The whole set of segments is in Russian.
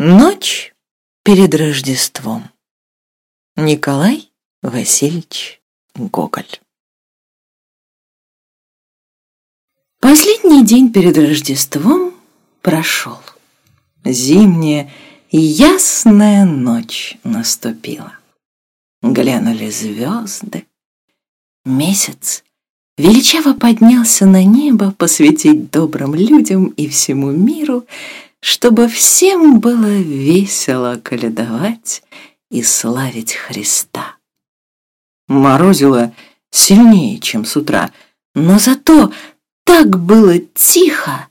Ночь перед Рождеством. Николай Васильевич Гоголь. Последний день перед Рождеством прошел. Зимняя ясная ночь наступила. Глянули звезды. Месяц величаво поднялся на небо посвятить добрым людям и всему миру — чтобы всем было весело коледовать и славить Христа. Морозило сильнее, чем с утра, но зато так было тихо,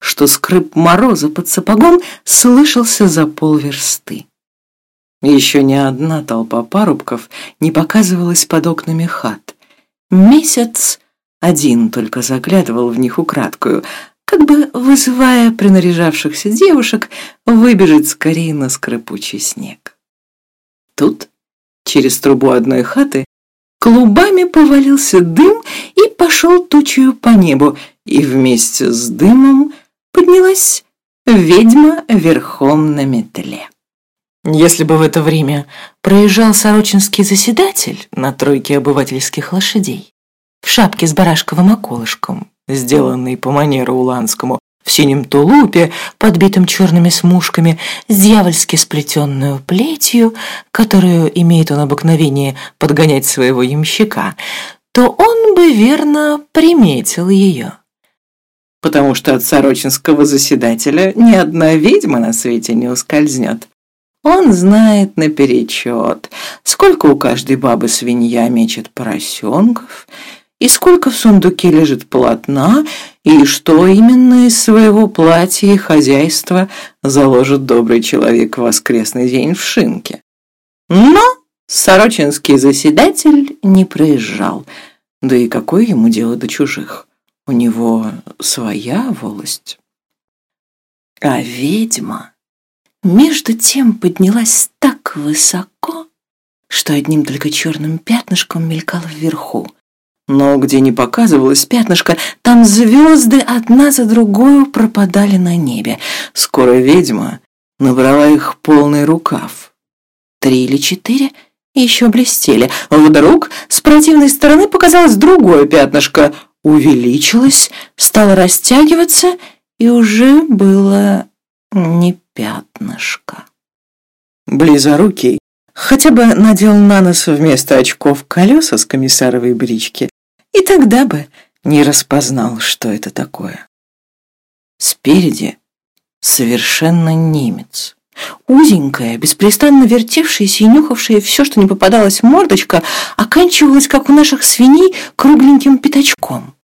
что скрип мороза под сапогом слышался за полверсты. Еще ни одна толпа парубков не показывалась под окнами хат. Месяц один только заглядывал в них украдкую, как бы вызывая принаряжавшихся девушек выбежать скорее на скрипучий снег. Тут, через трубу одной хаты, клубами повалился дым и пошел тучью по небу, и вместе с дымом поднялась ведьма верхом на метле. Если бы в это время проезжал сорочинский заседатель на тройке обывательских лошадей в шапке с барашковым околышком сделанный по манеру уланскому, в синем тулупе, подбитым черными смушками, с дьявольски сплетенную плетью, которую имеет он обыкновение подгонять своего ямщика, то он бы верно приметил ее. Потому что от сорочинского заседателя ни одна ведьма на свете не ускользнет. Он знает наперечет, сколько у каждой бабы свинья мечет поросенков, и сколько в сундуке лежит полотна, и что именно из своего платья и хозяйства заложит добрый человек в воскресный день в шинке. Но сорочинский заседатель не проезжал, да и какое ему дело до чужих? У него своя волость. А ведьма между тем поднялась так высоко, что одним только черным пятнышком мелькала вверху, но где не показывалось пятнышко, там звезды одна за другую пропадали на небе. Скоро ведьма набрала их полный рукав. Три или четыре еще блестели. Вдруг с противной стороны показалось другое пятнышко. Увеличилось, стало растягиваться, и уже было не пятнышко. Близорукий хотя бы надел на нос вместо очков колеса с комиссаровой брички и тогда бы не распознал, что это такое. Спереди совершенно немец. Узенькая, беспрестанно вертевшаяся и нюхавшая все, что не попадалось мордочка, оканчивалась, как у наших свиней, кругленьким пятачком.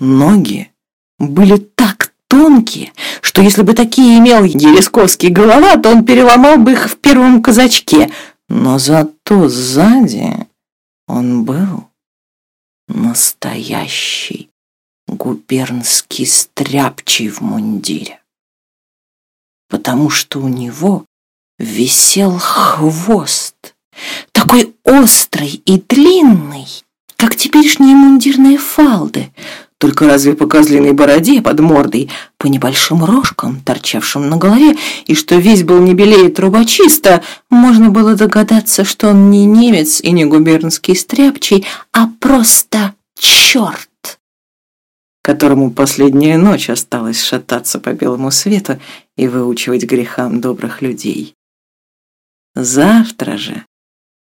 Ноги были так тонкие, что если бы такие имел Елесковский голова, то он переломал бы их в первом казачке. Но зато сзади он был настоящий губернский стряпчий в мундире. Потому что у него висел хвост, такой острый и длинный, как теперешние мундирные фалды, только разве по козлиной бороде под мордой, по небольшим рожкам, торчавшим на голове, и что весь был не белее трубочиста, можно было догадаться, что он не немец и не губернский стряпчий, а просто черт, которому последняя ночь осталась шататься по белому свету и выучивать грехам добрых людей. Завтра же,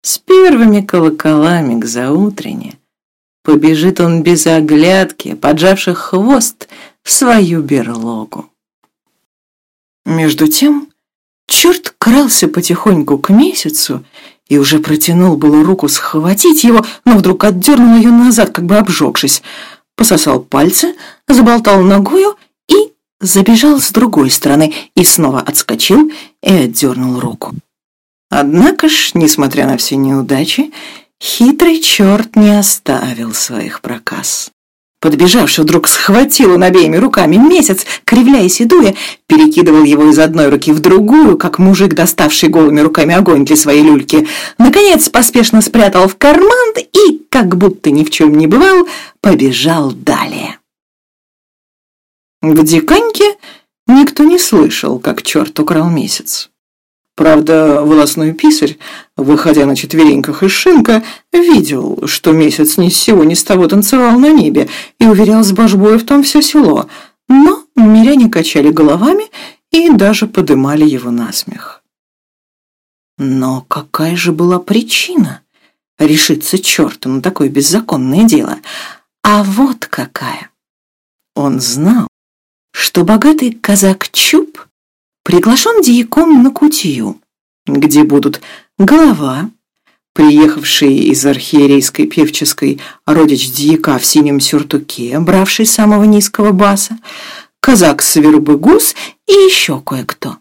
с первыми колоколами к заутрене, побежит он без оглядки, поджавших хвост, в свою берлогу. Между тем, черт крался потихоньку к месяцу и уже протянул было руку схватить его, но вдруг отдернул ее назад, как бы обжегшись, пососал пальцы, заболтал ногою и забежал с другой стороны, и снова отскочил и отдернул руку. Однако ж, несмотря на все неудачи, Хитрый черт не оставил своих проказ. Подбежавший вдруг схватил он обеими руками месяц, кривляясь и дуя, перекидывал его из одной руки в другую, как мужик, доставший голыми руками огонь для своей люльки. Наконец поспешно спрятал в карман и, как будто ни в чем не бывал, побежал далее. В Диканьке никто не слышал, как черт украл месяц. Правда, волосной писарь, выходя на четвереньках из шинка, видел, что месяц ни с сего ни с того танцевал на небе и уверял с божбой в том все село, но миряне качали головами и даже подымали его на смех. Но какая же была причина решиться черту на такое беззаконное дело? А вот какая! Он знал, что богатый казак Чуб приглашен дьяком на кутью, где будут голова, приехавший из архиерейской певческой родич дьяка в синем сюртуке, бравший самого низкого баса, казак Свербыгус и еще кое-кто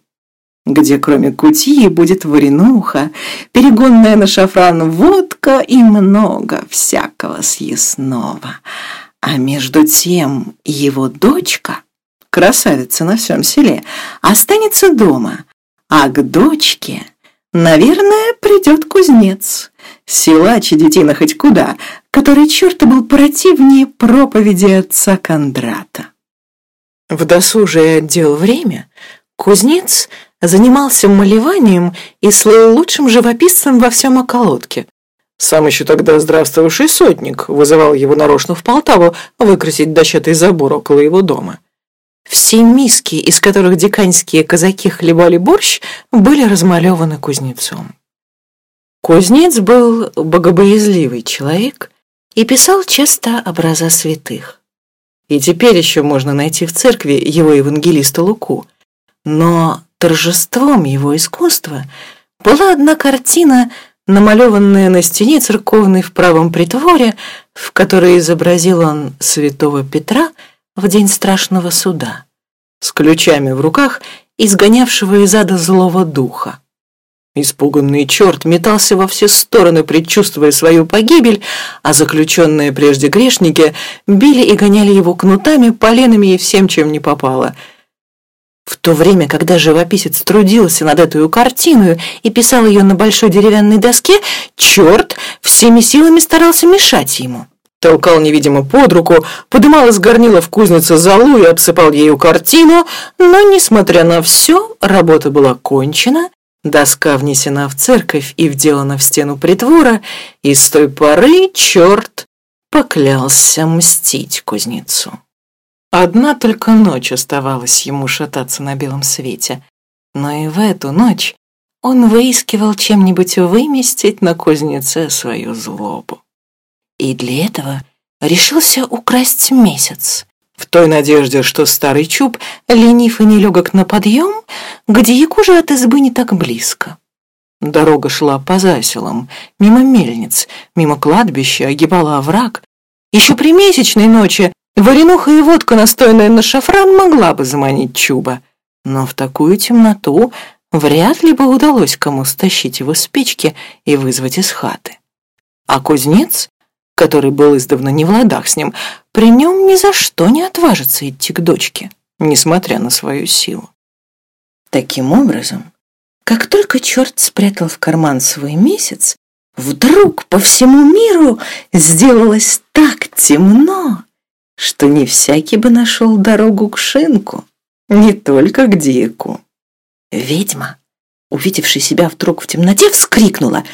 где кроме кутьи будет варенуха, перегонная на шафран водка и много всякого съестного. А между тем его дочка красавица на всем селе, останется дома, а к дочке, наверное, придет кузнец. Силач и детина хоть куда, который черт был противнее проповеди отца Кондрата. В досужее отдел время кузнец занимался малеванием и слыл лучшим живописцем во всем околотке. Сам еще тогда здравствовавший сотник вызывал его нарочно в Полтаву выкрасить дощатый забор около его дома. Все миски, из которых диканьские казаки хлебали борщ, были размалеваны кузнецом. Кузнец был богобоязливый человек и писал часто образа святых. И теперь еще можно найти в церкви его евангелиста Луку. Но торжеством его искусства была одна картина, намалеванная на стене церковной в правом притворе, в которой изобразил он святого Петра – в день страшного суда, с ключами в руках, изгонявшего из ада злого духа. Испуганный черт метался во все стороны, предчувствуя свою погибель, а заключенные прежде грешники били и гоняли его кнутами, поленами и всем, чем не попало. В то время, когда живописец трудился над этой картиной и писал ее на большой деревянной доске, черт всеми силами старался мешать ему толкал невидимо под руку, подымал из горнила в кузнице залу и обсыпал ею картину, но, несмотря на все, работа была кончена, доска внесена в церковь и вделана в стену притвора, и с той поры черт поклялся мстить кузнецу. Одна только ночь оставалась ему шататься на белом свете, но и в эту ночь он выискивал чем-нибудь выместить на кузнеце свою злобу и для этого решился украсть месяц. В той надежде, что старый чуб, ленив и нелегок на подъем, где якужа от избы не так близко. Дорога шла по заселам, мимо мельниц, мимо кладбища, огибала овраг. Еще при месячной ночи варенуха и водка, настойная на шафран, могла бы заманить чуба. Но в такую темноту вряд ли бы удалось кому стащить его с печки и вызвать из хаты. А кузнец который был издавна не в ладах с ним, при нем ни за что не отважится идти к дочке, несмотря на свою силу. Таким образом, как только черт спрятал в карман свой месяц, вдруг по всему миру сделалось так темно, что не всякий бы нашел дорогу к шинку, не только к дику. Ведьма, увидевшая себя вдруг в темноте, вскрикнула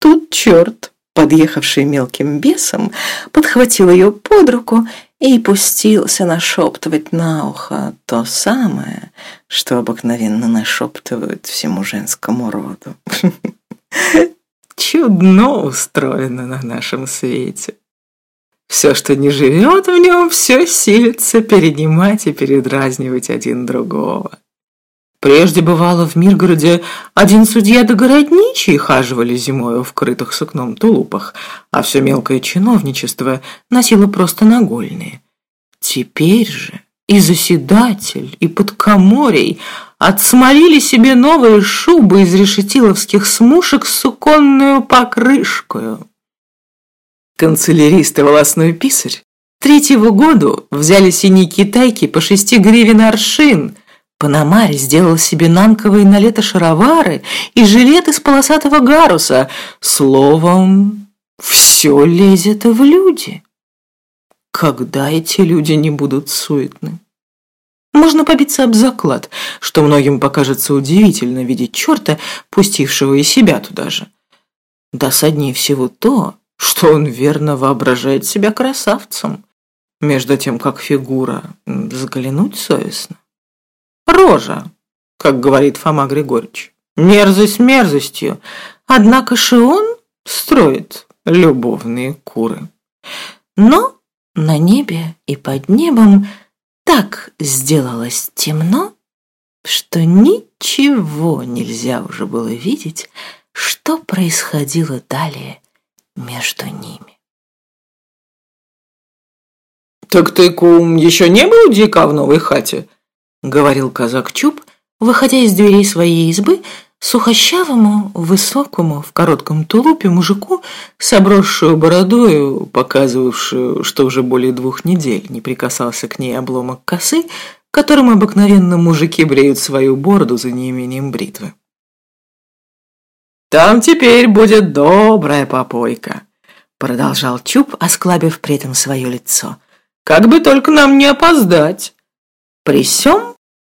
«Тут черт!» Подъехавший мелким бесом, подхватил ее под руку и пустился нашептывать на ухо то самое, что обыкновенно нашептывают всему женскому роду. Чудно устроено на нашем свете. Все, что не живет в нем, все силится перенимать и передразнивать один другого. Прежде бывало в Миргороде один судья да городничий хаживали зимою в крытых сукном тулупах, а все мелкое чиновничество носило просто нагольные. Теперь же и заседатель, и подкоморей отсмолили себе новые шубы из решетиловских смушек с суконную покрышкою. Канцелярист и волосной писарь третьего году взяли синие китайки по шести гривен аршин – Панамарь сделал себе нанковые на лето шаровары и жилет из полосатого гаруса. Словом, все лезет в люди. Когда эти люди не будут суетны? Можно побиться об заклад, что многим покажется удивительно видеть черта, пустившего и себя туда же. Досаднее всего то, что он верно воображает себя красавцем, между тем, как фигура взглянуть совестно. Рожа, как говорит Фома Григорьевич, мерзость мерзостью, однако же он строит любовные куры. Но на небе и под небом так сделалось темно, что ничего нельзя уже было видеть, что происходило далее между ними. «Так ты, кум, еще не был у дика в новой хате?» — говорил казак Чуб, выходя из дверей своей избы сухощавому, высокому, в коротком тулупе мужику с обросшую бородою, показывавшую, что уже более двух недель не прикасался к ней обломок косы, которым обыкновенно мужики бреют свою бороду за неимением бритвы. «Там теперь будет добрая попойка», — продолжал Чуб, осклабив при этом свое лицо. «Как бы только нам не опоздать!» При сём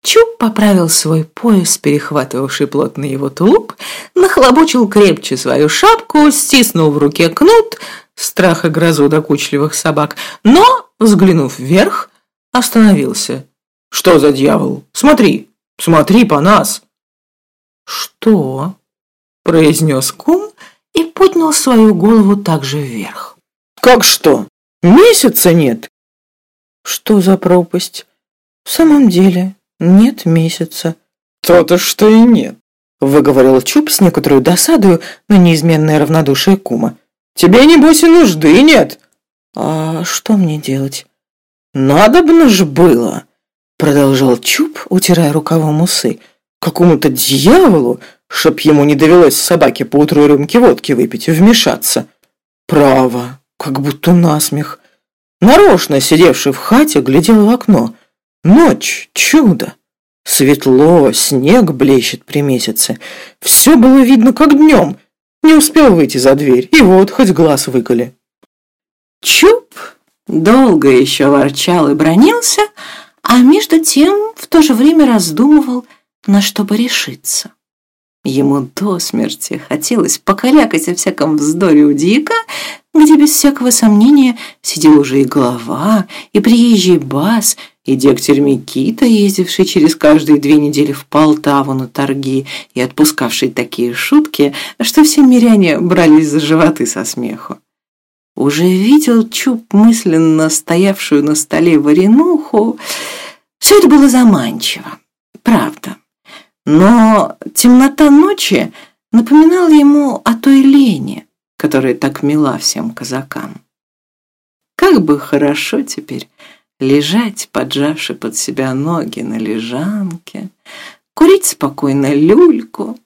Чуб поправил свой пояс, перехватывавший плотный его тулуп, нахлобучил крепче свою шапку, стиснул в руке кнут, страх и грозу докучливых собак, но, взглянув вверх, остановился. «Что за дьявол? Смотри, смотри по нас!» «Что?» – произнес кум и поднял свою голову также вверх. «Как что? Месяца нет?» «Что за пропасть? В самом деле, нет месяца. То-то, что и нет, выговорил Чуб с некоторой досадою на неизменное равнодушие кума. Тебе, небось, и нужды нет. А что мне делать? Надобно ж было, продолжал Чуб, утирая рукавом усы. Какому-то дьяволу, чтоб ему не довелось собаке поутру рюмки водки выпить и вмешаться. Право, как будто насмех. Нарочно сидевший в хате глядел в окно. Ночь, чудо. Светло, снег блещет при месяце. Все было видно, как днем. Не успел выйти за дверь, и вот хоть глаз выколи. Чуп долго еще ворчал и бронился, а между тем в то же время раздумывал, на что бы решиться. Ему до смерти хотелось покалякать о всяком вздоре у Дика, где без всякого сомнения сидел уже и глава, и приезжий бас, и дегтярь Микита, ездивший через каждые две недели в Полтаву на торги и отпускавший такие шутки, что все миряне брались за животы со смеху. Уже видел Чуб мысленно стоявшую на столе варенуху. Все это было заманчиво, правда. Но темнота ночи напоминала ему о той лени, которая так мила всем казакам. Как бы хорошо теперь лежать, поджавши под себя ноги на лежанке, курить спокойно люльку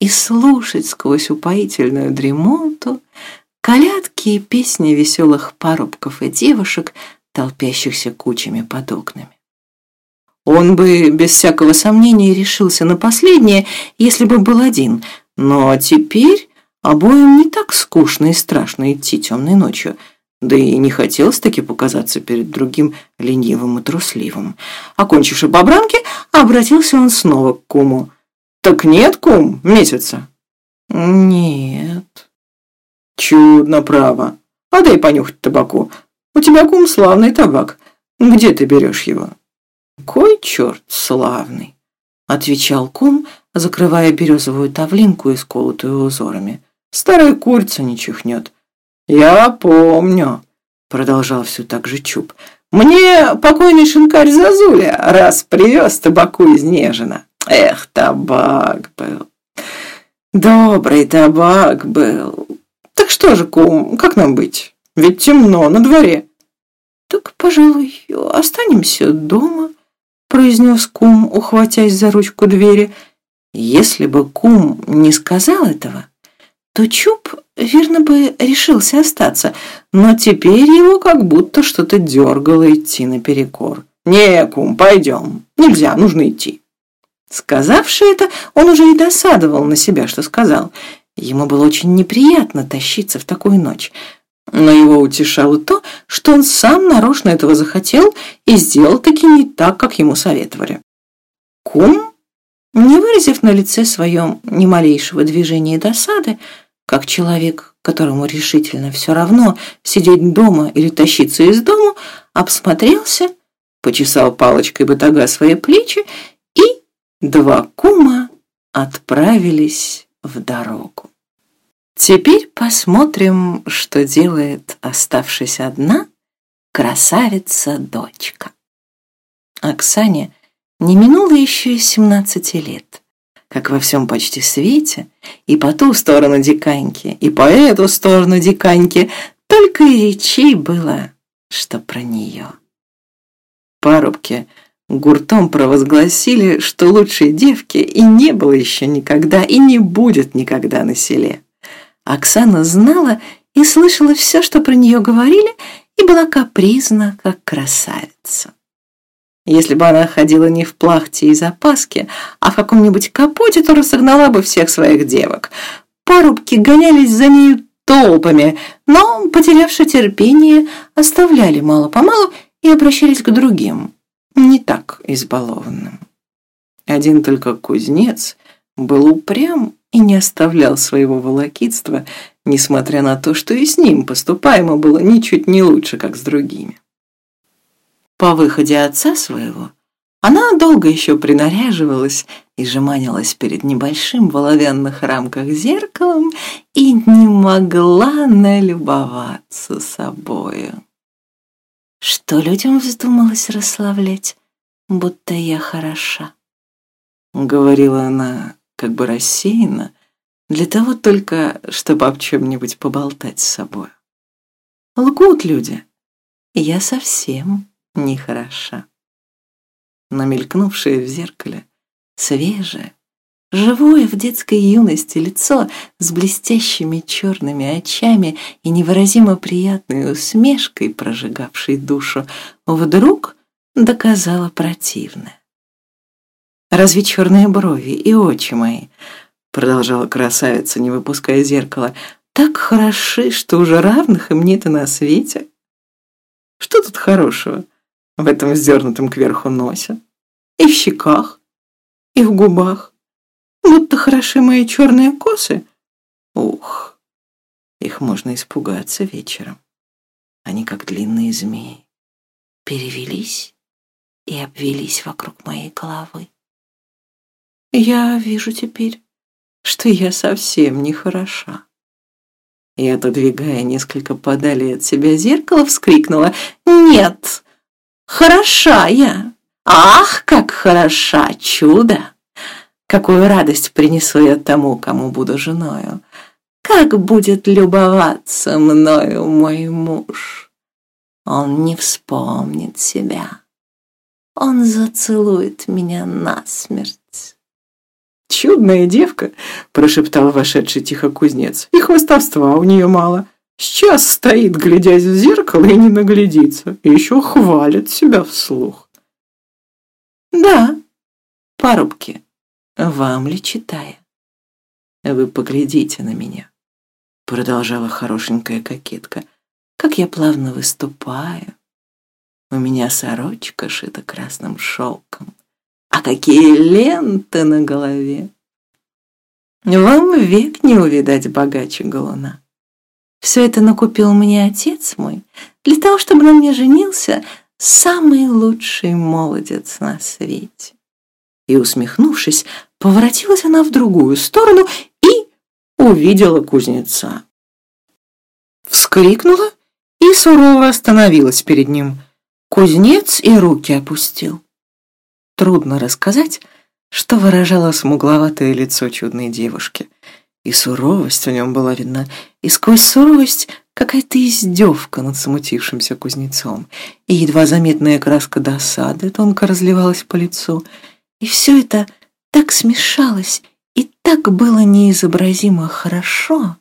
и слушать сквозь упоительную дремоту колядки и песни веселых парубков и девушек, толпящихся кучами под окнами. Он бы без всякого сомнения решился на последнее, если бы был один, но теперь обоим не так скучно и страшно идти темной ночью – да и не хотелось таки показаться перед другим ленивым и трусливым. Окончивши бобранки, обратился он снова к куму. «Так нет, кум, месяца?» «Нет». «Чудно, право. А дай понюхать табаку. У тебя, кум, славный табак. Где ты берешь его?» «Кой черт славный», — отвечал кум, закрывая березовую тавлинку, исколотую узорами. «Старая курица не чихнет». «Я помню», — продолжал все так же Чуб. «Мне покойный шинкарь Зазуля раз привез табаку из Нежина. Эх, табак был. Добрый табак был. Так что же, кум, как нам быть? Ведь темно на дворе». «Так, пожалуй, останемся дома», — произнес кум, ухватясь за ручку двери. Если бы кум не сказал этого, то Чуб, верно бы, решился остаться, но теперь его как будто что-то дергало идти наперекор. «Не, кум, пойдем. Нельзя, нужно идти». Сказавши это, он уже и досадовал на себя, что сказал. Ему было очень неприятно тащиться в такую ночь. Но его утешало то, что он сам нарочно этого захотел и сделал таки не так, как ему советовали. Кум, не выразив на лице своем ни малейшего движения досады, как человек, которому решительно все равно сидеть дома или тащиться из дому, обсмотрелся, почесал палочкой батага свои плечи, и два кума отправились в дорогу. Теперь посмотрим, что делает, оставшись одна, красавица-дочка. Оксане не минуло еще и семнадцати лет, как во всем почти свете, и по ту сторону диканьки, и по эту сторону диканьки, только и речей было, что про нее. Парубки гуртом провозгласили, что лучшей девки и не было еще никогда, и не будет никогда на селе. Оксана знала и слышала все, что про нее говорили, и была капризна, как красавица. Если бы она ходила не в плахте и запаске, а в каком-нибудь капоте, то рассогнала бы всех своих девок. Парубки гонялись за нею толпами, но, потерявши терпение, оставляли мало-помалу и обращались к другим, не так избалованным. Один только кузнец был упрям и не оставлял своего волокитства, несмотря на то, что и с ним поступаемо было ничуть не лучше, как с другими. По выходе отца своего она долго еще принаряживалась и жеманилась перед небольшим в оловянных рамках зеркалом и не могла налюбоваться собою. Что людям вздумалось расслаблять, будто я хороша? Говорила она как бы рассеянно, для того только, чтобы об чем-нибудь поболтать с собой. Лгут люди. Я совсем нехороша. Но мелькнувшее в зеркале, свежее, живое в детской юности лицо с блестящими черными очами и невыразимо приятной усмешкой, прожигавшей душу, вдруг доказало противное. Разве черные брови и очи мои, продолжала красавица, не выпуская зеркала, так хороши, что уже равных им нет и на свете? Что тут хорошего в этом вздернутом кверху носе? И в щеках, и в губах. Будто хороши мои черные косы. Ух, их можно испугаться вечером. Они, как длинные змеи, перевелись и обвелись вокруг моей головы. Я вижу теперь, что я совсем не хороша. И, отодвигая несколько подали от себя зеркало, вскрикнула «Нет, хороша я! Ах, как хороша, чудо! Какую радость принесу я тому, кому буду женою! Как будет любоваться мною мой муж! Он не вспомнит себя, он зацелует меня насмерть!» «Чудная девка!» – прошептал вошедший тихо кузнец. «И хвостовства у нее мало. Сейчас стоит, глядясь в зеркало, и не наглядится. И еще хвалит себя вслух». «Да, парубки, вам ли читая? Вы поглядите на меня», – продолжала хорошенькая кокетка, «как я плавно выступаю. У меня сорочка шита красным шелком, а какие ленты на голове! Вам век не увидать богаче голуна. Все это накупил мне отец мой, для того, чтобы на мне женился самый лучший молодец на свете. И, усмехнувшись, поворотилась она в другую сторону и увидела кузнеца. Вскрикнула и сурово остановилась перед ним. Кузнец и руки опустил. Трудно рассказать, что выражало смугловатое лицо чудной девушки. И суровость в нем была видна, и сквозь суровость какая-то издевка над смутившимся кузнецом, и едва заметная краска досады тонко разливалась по лицу. И все это так смешалось, и так было неизобразимо хорошо,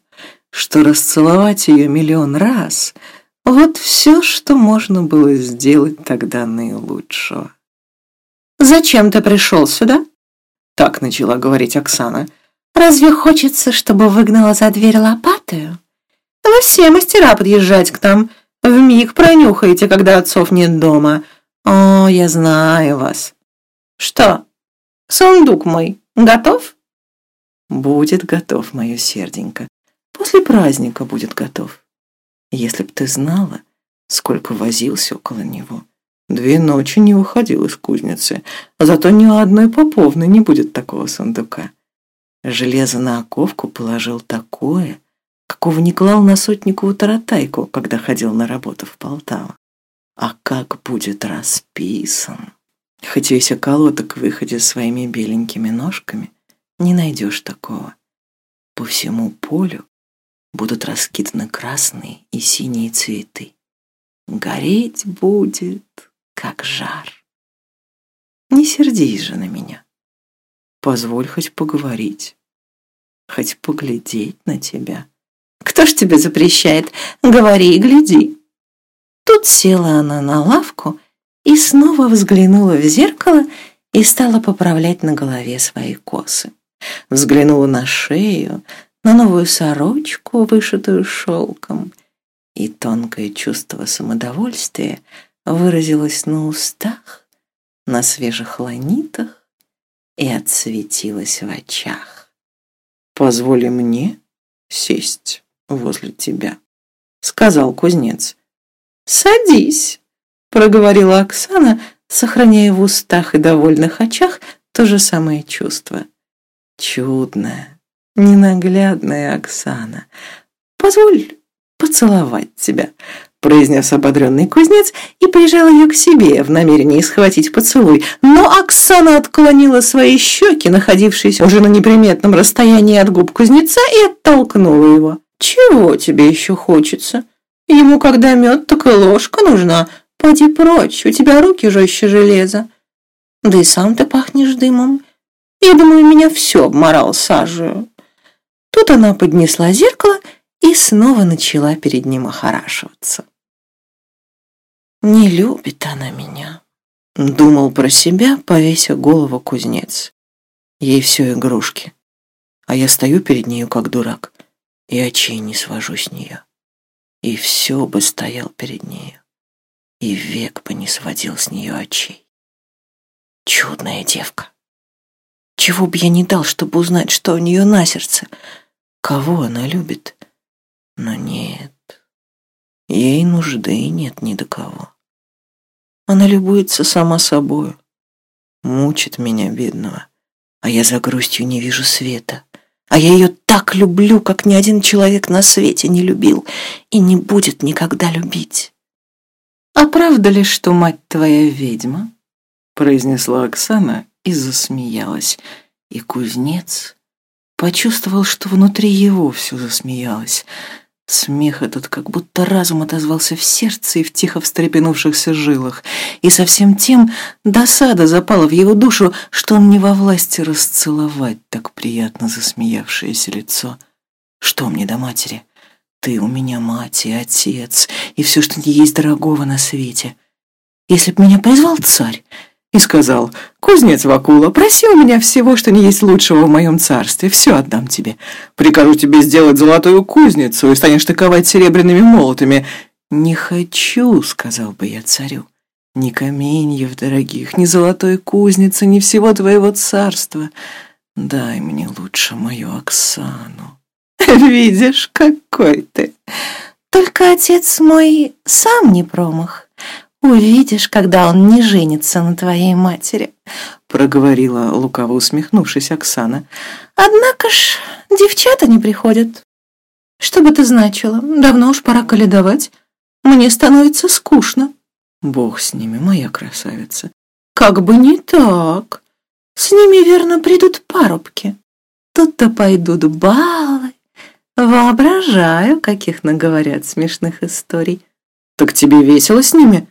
что расцеловать ее миллион раз — вот все, что можно было сделать тогда наилучшего. «Зачем ты пришел сюда?» Так начала говорить Оксана. «Разве хочется, чтобы выгнала за дверь лопатою? Вы все мастера подъезжать к нам. Вмиг пронюхаете, когда отцов нет дома. О, я знаю вас. Что, сундук мой готов? Будет готов, мое серденько. После праздника будет готов. Если б ты знала, сколько возился около него. Две ночи не выходил из кузницы, а зато ни одной поповны не будет такого сундука. Железо на оковку положил такое, какого не клал на сотникову таратайку, когда ходил на работу в Полтаву. А как будет расписан! Хоть весь околоток выходит своими беленькими ножками, не найдешь такого. По всему полю будут раскиданы красные и синие цветы. Гореть будет, как жар. Не сердись же на меня. Позволь хоть поговорить, хоть поглядеть на тебя. Кто ж тебе запрещает? Говори и гляди. Тут села она на лавку и снова взглянула в зеркало и стала поправлять на голове свои косы. Взглянула на шею, на новую сорочку, вышитую шелком, и тонкое чувство самодовольствия выразилось на устах, на свежих ланитах и отсветилось в очах. «Позволь мне сесть возле тебя», — сказал кузнец. «Садись», — проговорила Оксана, сохраняя в устах и довольных очах то же самое чувство. Чудная, ненаглядная Оксана, позволь поцеловать тебя», — произнес ободренный кузнец и прижал ее к себе в намерении схватить поцелуй. Но Оксана отклонила свои щеки, находившиеся уже на неприметном расстоянии от губ кузнеца, и оттолкнула его. «Чего тебе еще хочется? Ему когда мед, так и ложка нужна. Поди прочь, у тебя руки жестче железа. Да и сам ты пахнешь дымом. Я думаю, меня все обморал сажей». Тут она поднесла зеркало и снова начала перед ним охорашиваться. «Не любит она меня», — думал про себя, повеся голову кузнец. Ей все игрушки, а я стою перед нею как дурак и очей не свожу с нее. И все бы стоял перед нею, и век бы не сводил с нее очей. Чудная девка. Чего бы я не дал, чтобы узнать, что у нее на сердце, кого она любит. Но нет, ей нужды нет ни до кого. Она любуется сама собою, мучит меня, бедного, а я за грустью не вижу света. А я ее так люблю, как ни один человек на свете не любил и не будет никогда любить. «А правда ли, что мать твоя ведьма?» произнесла Оксана и засмеялась, и кузнец почувствовал, что внутри его все засмеялось, Смех этот как будто разум отозвался в сердце и в тихо встрепенувшихся жилах, и совсем тем досада запала в его душу, что он не во власти расцеловать так приятно засмеявшееся лицо. Что мне до матери? Ты у меня мать и отец, и все, что не есть дорогого на свете. Если б меня призвал царь, и сказал, «Кузнец Вакула, проси у меня всего, что не есть лучшего в моем царстве, все отдам тебе. Прикажу тебе сделать золотую кузницу, и станешь таковать серебряными молотами». «Не хочу», — сказал бы я царю, — «ни каменьев дорогих, ни золотой кузницы, ни всего твоего царства. Дай мне лучше мою Оксану». «Видишь, какой ты! Только отец мой сам не промах». «Увидишь, когда он не женится на твоей матери», — проговорила, лукаво усмехнувшись Оксана. «Однако ж девчата не приходят. Что бы это значило? Давно уж пора каледовать. Мне становится скучно». «Бог с ними, моя красавица». «Как бы не так. С ними, верно, придут парубки. Тут-то пойдут балы. Воображаю, каких наговорят смешных историй». «Так тебе весело с ними?»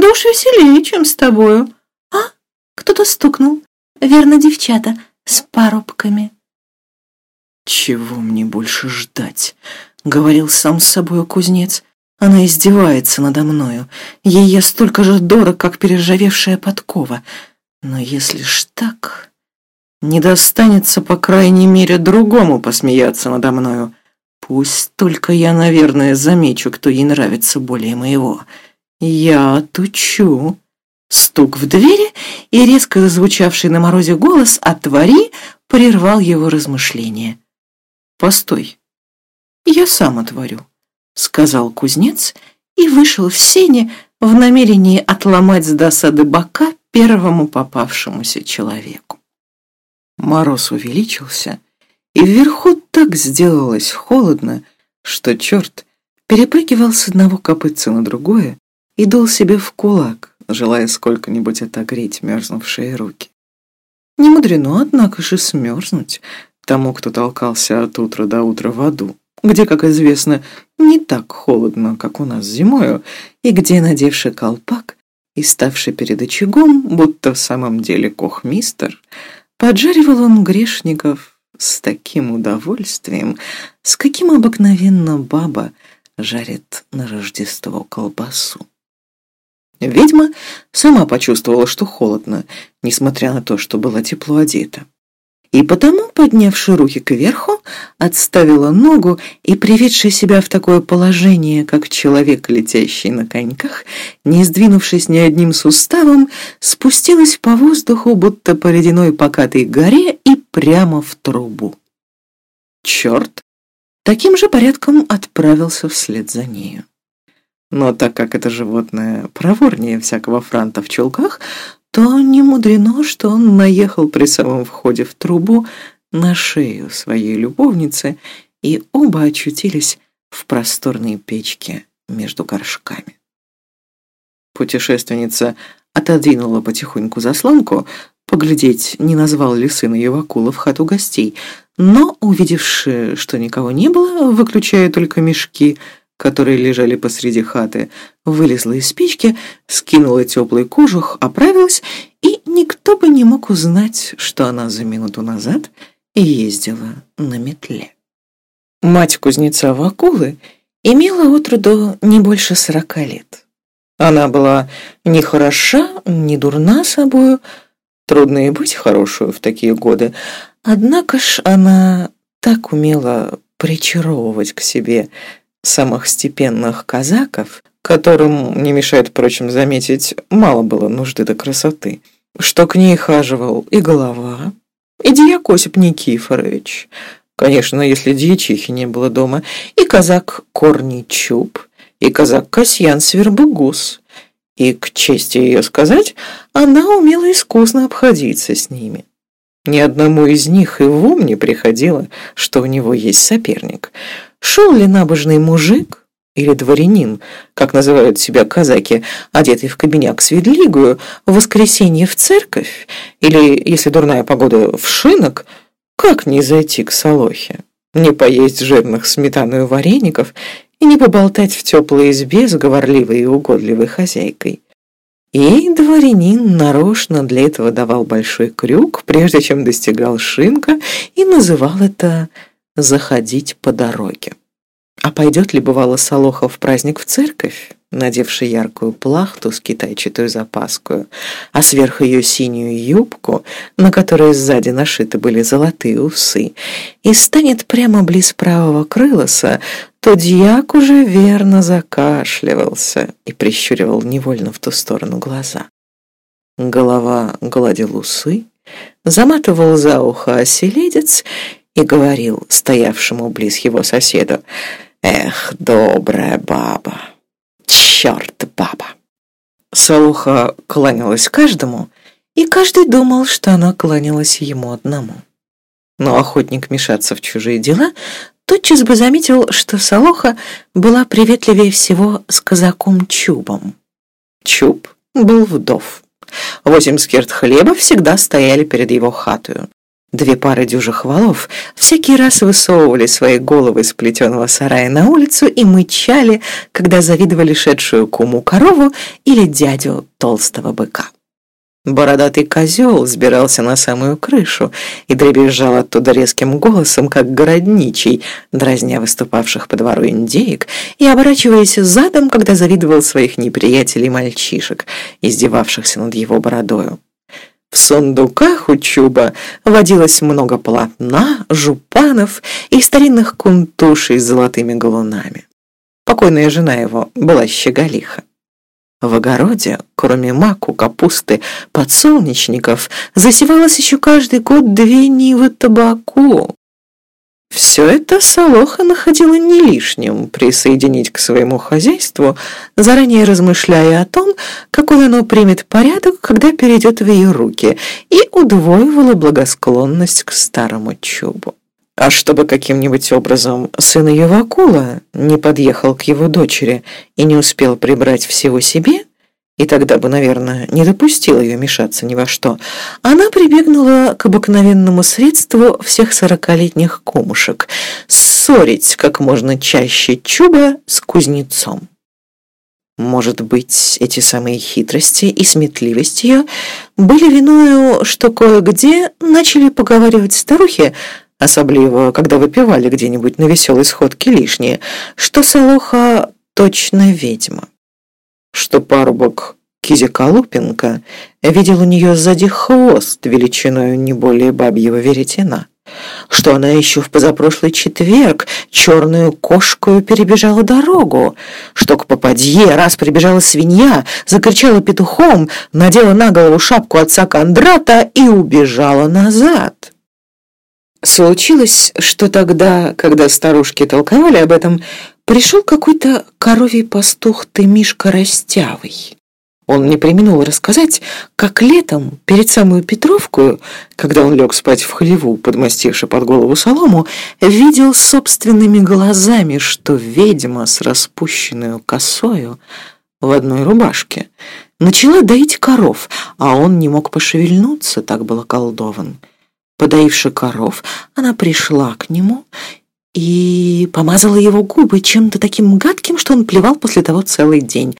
Да веселее, чем с тобою. А, кто-то стукнул. Верно, девчата, с парубками. Чего мне больше ждать? Говорил сам с собой кузнец. Она издевается надо мною. Ей я столько же дорог, как перержавевшая подкова. Но если ж так, не достанется, по крайней мере, другому посмеяться надо мною. Пусть только я, наверное, замечу, кто ей нравится более моего. Я отучу. Стук в двери и резко зазвучавший на морозе голос «Отвори!» прервал его размышления. «Постой, я сам отворю», — сказал кузнец и вышел в сене в намерении отломать с досады бока первому попавшемуся человеку. Мороз увеличился, и вверху так сделалось холодно, что черт перепрыгивал с одного копытца на другое и дул себе в кулак, желая сколько-нибудь отогреть мерзнувшие руки. Не мудрено, однако же, смерзнуть тому, кто толкался от утра до утра в аду, где, как известно, не так холодно, как у нас зимою, и где, надевший колпак и ставший перед очагом, будто в самом деле кохмистер, поджаривал он грешников с таким удовольствием, с каким обыкновенно баба жарит на Рождество колбасу. Ведьма сама почувствовала, что холодно, несмотря на то, что была тепло одета. И потому, поднявши руки кверху, отставила ногу и, приведшая себя в такое положение, как человек, летящий на коньках, не сдвинувшись ни одним суставом, спустилась по воздуху, будто по ледяной покатой горе и прямо в трубу. Черт! Таким же порядком отправился вслед за нею. Но так как это животное проворнее всякого франта в чулках, то не мудрено, что он наехал при самом входе в трубу на шею своей любовницы, и оба очутились в просторной печке между горшками. Путешественница отодвинула потихоньку заслонку, поглядеть, не назвал ли сын ее Вакула в хату гостей, но, увидевши, что никого не было, выключая только мешки, которые лежали посреди хаты, вылезла из печки, скинула теплый кожух, оправилась, и никто бы не мог узнать, что она за минуту назад ездила на метле. Мать кузнеца Вакулы имела от не больше сорока лет. Она была не хороша, не дурна собою, трудно и быть хорошую в такие годы, однако ж она так умела причаровывать к себе самых степенных казаков, которым, не мешает, впрочем, заметить, мало было нужды до красоты, что к ней хаживал и голова, и дьяк Осип Никифорович, конечно, если дьячихи не было дома, и казак Корни Чуб, и казак Касьян Свербугус, и, к чести ее сказать, она умела искусно обходиться с ними. Ни одному из них и в ум не приходило, что у него есть соперник – Шел ли набожный мужик или дворянин, как называют себя казаки, одетый в кабиняк с ведлигую, в воскресенье в церковь, или, если дурная погода, в шинок, как не зайти к Солохе, не поесть жирных сметану и вареников и не поболтать в теплой избе с говорливой и угодливой хозяйкой? И дворянин нарочно для этого давал большой крюк, прежде чем достигал шинка, и называл это заходить по дороге. А пойдет ли, бывало, Солоха в праздник в церковь, надевший яркую плахту с китайчатую запаскую, а сверху ее синюю юбку, на которой сзади нашиты были золотые усы, и станет прямо близ правого крылоса, то дьяк уже верно закашливался и прищуривал невольно в ту сторону глаза. Голова гладил усы, заматывал за ухо оселедец и говорил стоявшему близ его соседу, «Эх, добрая баба! Черт, баба!» Салуха кланялась каждому, и каждый думал, что она кланялась ему одному. Но охотник мешаться в чужие дела тотчас бы заметил, что Салоха была приветливее всего с казаком Чубом. Чуб был вдов. Восемь скирт хлеба всегда стояли перед его хатою. Две пары дюжих валов всякий раз высовывали свои головы из плетеного сарая на улицу и мычали, когда завидовали шедшую куму корову или дядю толстого быка. Бородатый козел сбирался на самую крышу и дребезжал оттуда резким голосом, как городничий, дразня выступавших по двору индеек и оборачиваясь задом, когда завидовал своих неприятелей мальчишек, издевавшихся над его бородою. В сундуках у Чуба водилось много полотна, жупанов и старинных кунтушей с золотыми галунами. Покойная жена его была щеголиха. В огороде, кроме маку, капусты, подсолнечников, засевалось еще каждый год две нивы табаку. Все это Солоха находила не лишним присоединить к своему хозяйству, заранее размышляя о том, какой оно примет порядок, когда перейдет в ее руки, и удвоивала благосклонность к старому чубу. А чтобы каким-нибудь образом сын ее Вакула не подъехал к его дочери и не успел прибрать всего себе, и тогда бы, наверное, не допустила ее мешаться ни во что, она прибегнула к обыкновенному средству всех сорокалетних кумушек – ссорить как можно чаще чуба с кузнецом. Может быть, эти самые хитрости и сметливость ее были виною, что кое-где начали поговаривать старухи, особливо, когда выпивали где-нибудь на веселой сходке лишнее, что Солоха точно ведьма что парубок Кизя Колупенко видел у нее сзади хвост величиной не более бабьего веретена, что она еще в позапрошлый четверг черную кошку перебежала дорогу, что к попадье раз прибежала свинья, закричала петухом, надела на голову шапку отца Кондрата и убежала назад. Случилось, что тогда, когда старушки толковали об этом, пришел какой-то коровий пастух ты Мишка Растявый. Он не применул рассказать, как летом, перед самую Петровку, когда он лег спать в хлеву, подмастивши под голову солому, видел собственными глазами, что ведьма с распущенную косою в одной рубашке начала доить коров, а он не мог пошевельнуться, так был околдован. Подоивши коров, она пришла к нему и помазала его губы чем-то таким гадким, что он плевал после того целый день.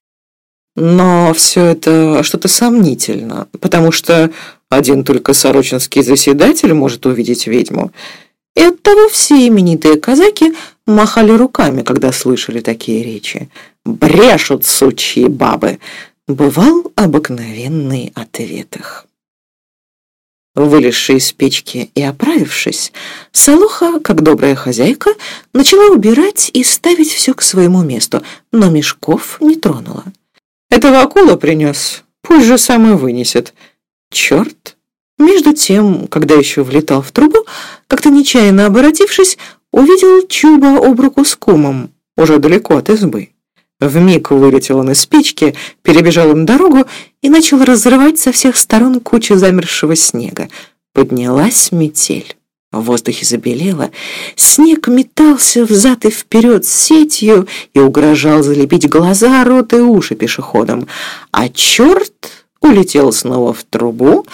Но все это что-то сомнительно, потому что один только сорочинский заседатель может увидеть ведьму. И оттого все именитые казаки махали руками, когда слышали такие речи. «Брешут, сучьи бабы!» Бывал обыкновенный ответ их. Вылезши из печки и оправившись, Салуха, как добрая хозяйка, начала убирать и ставить все к своему месту, но мешков не тронула. «Этого акула принес, пусть же сам и вынесет. Черт!» Между тем, когда еще влетал в трубу, как-то нечаянно оборотившись, увидел Чуба об руку с кумом, уже далеко от избы. Вмиг вылетел он из печки, перебежал на дорогу и начал разрывать со всех сторон кучу замерзшего снега. Поднялась метель. В воздухе забелело, снег метался взад и вперед сетью и угрожал залепить глаза, рот и уши пешеходам, а черт улетел снова в трубу,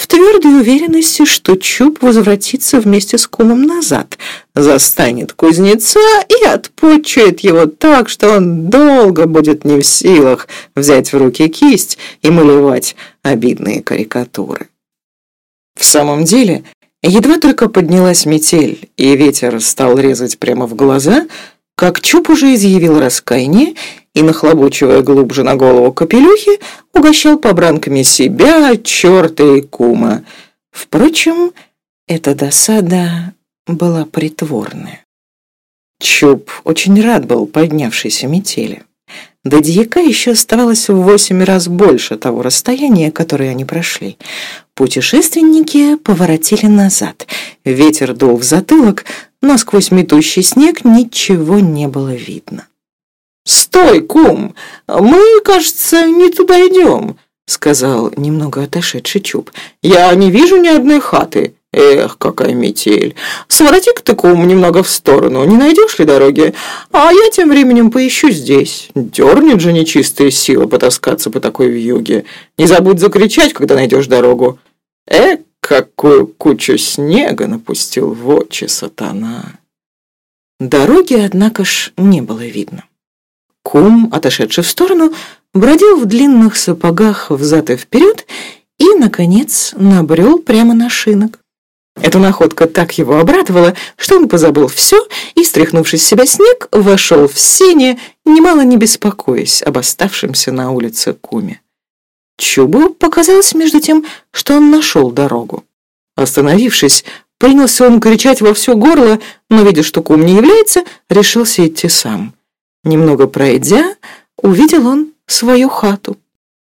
в твердой уверенности, что Чуб возвратится вместе с кумом назад, застанет кузнеца и отпочует его так, что он долго будет не в силах взять в руки кисть и малевать обидные карикатуры. В самом деле, едва только поднялась метель и ветер стал резать прямо в глаза, как Чуб уже изъявил раскаяние и, нахлобучивая глубже на голову капелюхи, угощал побранками себя, черта и кума. Впрочем, эта досада была притворная. Чуб очень рад был поднявшейся метели. До дьяка еще оставалось в восемь раз больше того расстояния, которое они прошли. Путешественники поворотили назад. Ветер дул в затылок, но сквозь метущий снег ничего не было видно. «Стой, кум! Мы, кажется, не туда идем», — сказал немного отошедший Чуб. «Я не вижу ни одной хаты. Эх, какая метель! Свороти-ка ты, кум, немного в сторону, не найдешь ли дороги? А я тем временем поищу здесь. Дернет же нечистая сила потаскаться по такой вьюге. Не забудь закричать, когда найдешь дорогу. Эх, какую кучу снега напустил в очи сатана!» Дороги, однако ж, не было видно. Кум, отошедший в сторону, бродил в длинных сапогах взад и вперед и, наконец, набрел прямо на шинок. Эта находка так его обрадовала, что он позабыл все и, стряхнувший с себя снег, вошел в сене, немало не беспокоясь об оставшемся на улице куме. Чубу показалось между тем, что он нашел дорогу. Остановившись, принялся он кричать во все горло, но, видя, что кум не является, решился идти сам. Немного пройдя, увидел он свою хату.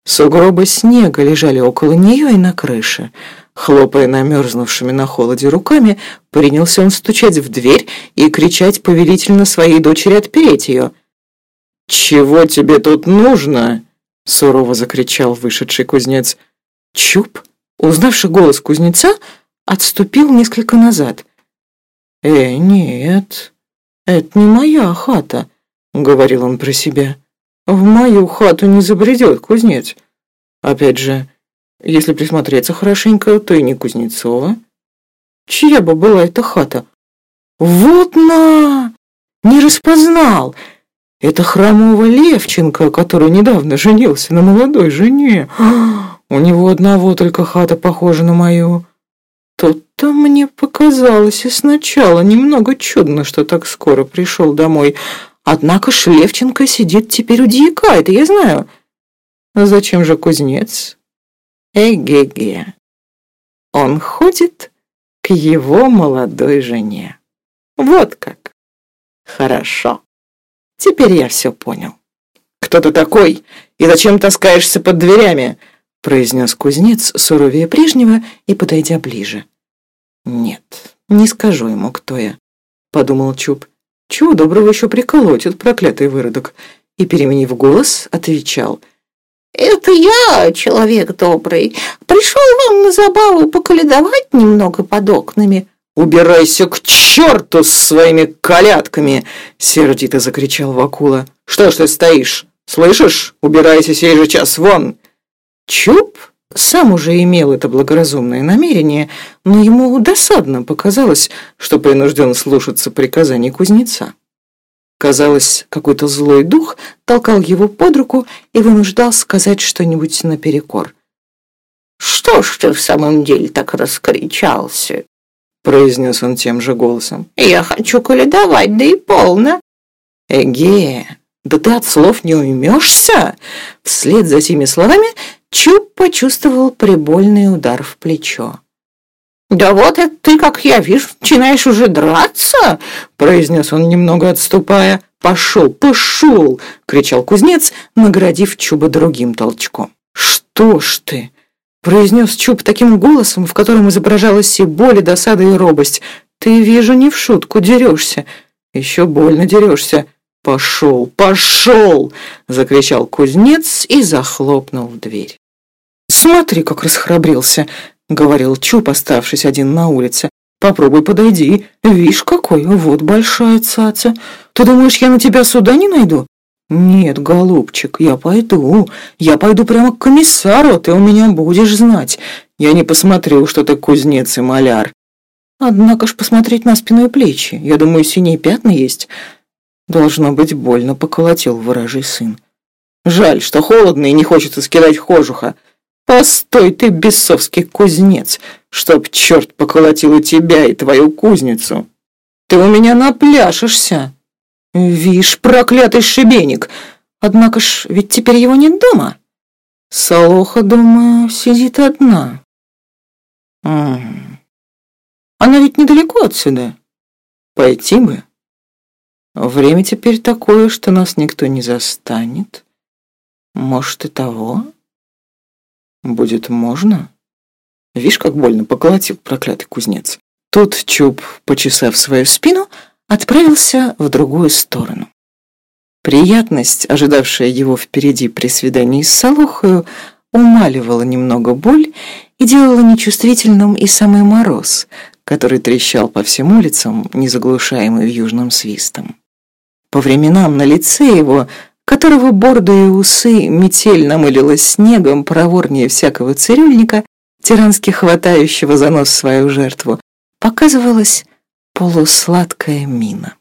Сугробы снега лежали около нее и на крыше. Хлопая намерзнувшими на холоде руками, принялся он стучать в дверь и кричать повелительно своей дочери отпереть ее. «Чего тебе тут нужно?» — сурово закричал вышедший кузнец. Чуп, узнавший голос кузнеца, отступил несколько назад. «Э, нет, это не моя хата», — говорил он про себя. «В мою хату не забредет кузнец. Опять же, если присмотреться хорошенько, то и не Кузнецова. Чья бы была эта хата? Вот на! Не распознал! Это хромого Левченко, который недавно женился на молодой жене. У него одного только хата похожа на мою. То-то мне показалось и сначала немного чудно, что так скоро пришел домой. Однако Шлевченко сидит теперь у дьяка, это я знаю. Зачем же кузнец? Эге-ге. Он ходит к его молодой жене. Вот как. Хорошо. Теперь я все понял. «Кто ты такой и зачем таскаешься под дверями?» произнес кузнец суровее прежнего и подойдя ближе. «Нет, не скажу ему, кто я», — подумал Чуб. «Чего доброго еще приколотит проклятый выродок?» И, переменив голос, отвечал — «Это я, человек добрый. Пришел вам на забаву поколедовать немного под окнами». «Убирайся к черту с своими колядками!» — сердито закричал Вакула. «Что ж ты стоишь? Слышишь? Убирайся сей же час вон!» Чуб сам уже имел это благоразумное намерение, но ему досадно показалось, что принужден слушаться приказаний кузнеца. Казалось, какой-то злой дух толкал его под руку и вынуждал сказать что-нибудь наперекор. «Что ж ты в самом деле так раскричался?» произнес он тем же голосом. «Я хочу коледовать, да и полно». «Эге, да ты от слов не уймешься!» Вслед за теми словами Чуб почувствовал прибольный удар в плечо. «Да вот это ты, как я вижу, начинаешь уже драться!» произнес он, немного отступая. «Пошел, пошел!» — кричал кузнец, наградив Чуба другим толчком. «Что ж ты?» — произнес Чуб таким голосом, в котором изображалась и боль, и досада, и робость. «Ты, вижу, не в шутку дерешься. Еще больно дерешься. Пошел, пошел!» — закричал кузнец и захлопнул дверь. «Смотри, как расхрабрился!» — говорил Чуб, оставшись один на улице. «Попробуй подойди. Вишь, какой, вот большая цаца. Ты думаешь, я на тебя суда не найду?» «Нет, голубчик, я пойду. Я пойду прямо к комиссару, ты у меня будешь знать. Я не посмотрю, что ты кузнец и маляр. Однако ж посмотреть на спину и плечи. Я думаю, синие пятна есть». Должно быть больно, поколотил ворожий сын. Жаль, что холодно и не хочется скидать хожуха. Постой ты, бесовский кузнец, чтоб черт поколотил и тебя, и твою кузницу. Ты у меня напляшешься. Вишь, проклятый шибеник. Однако ж, ведь теперь его нет дома. Солоха, думаю, сидит одна. Она ведь недалеко отсюда. Пойти бы. Время теперь такое, что нас никто не застанет. Может, и того. Будет можно? Вишь, как больно поколотил проклятый кузнец. Тут Чуб, почесав свою спину, отправился в другую сторону. Приятность, ожидавшая его впереди при свидании с Солохою, умаливала немного боль и делала нечувствительным и самый мороз, который трещал по всем улицам, незаглушаемый южным свистом. По временам на лице его которого борды и усы метель намылила снегом проворнее всякого цирюльника, тирански хватающего за нос свою жертву, показывалась полусладкая мина.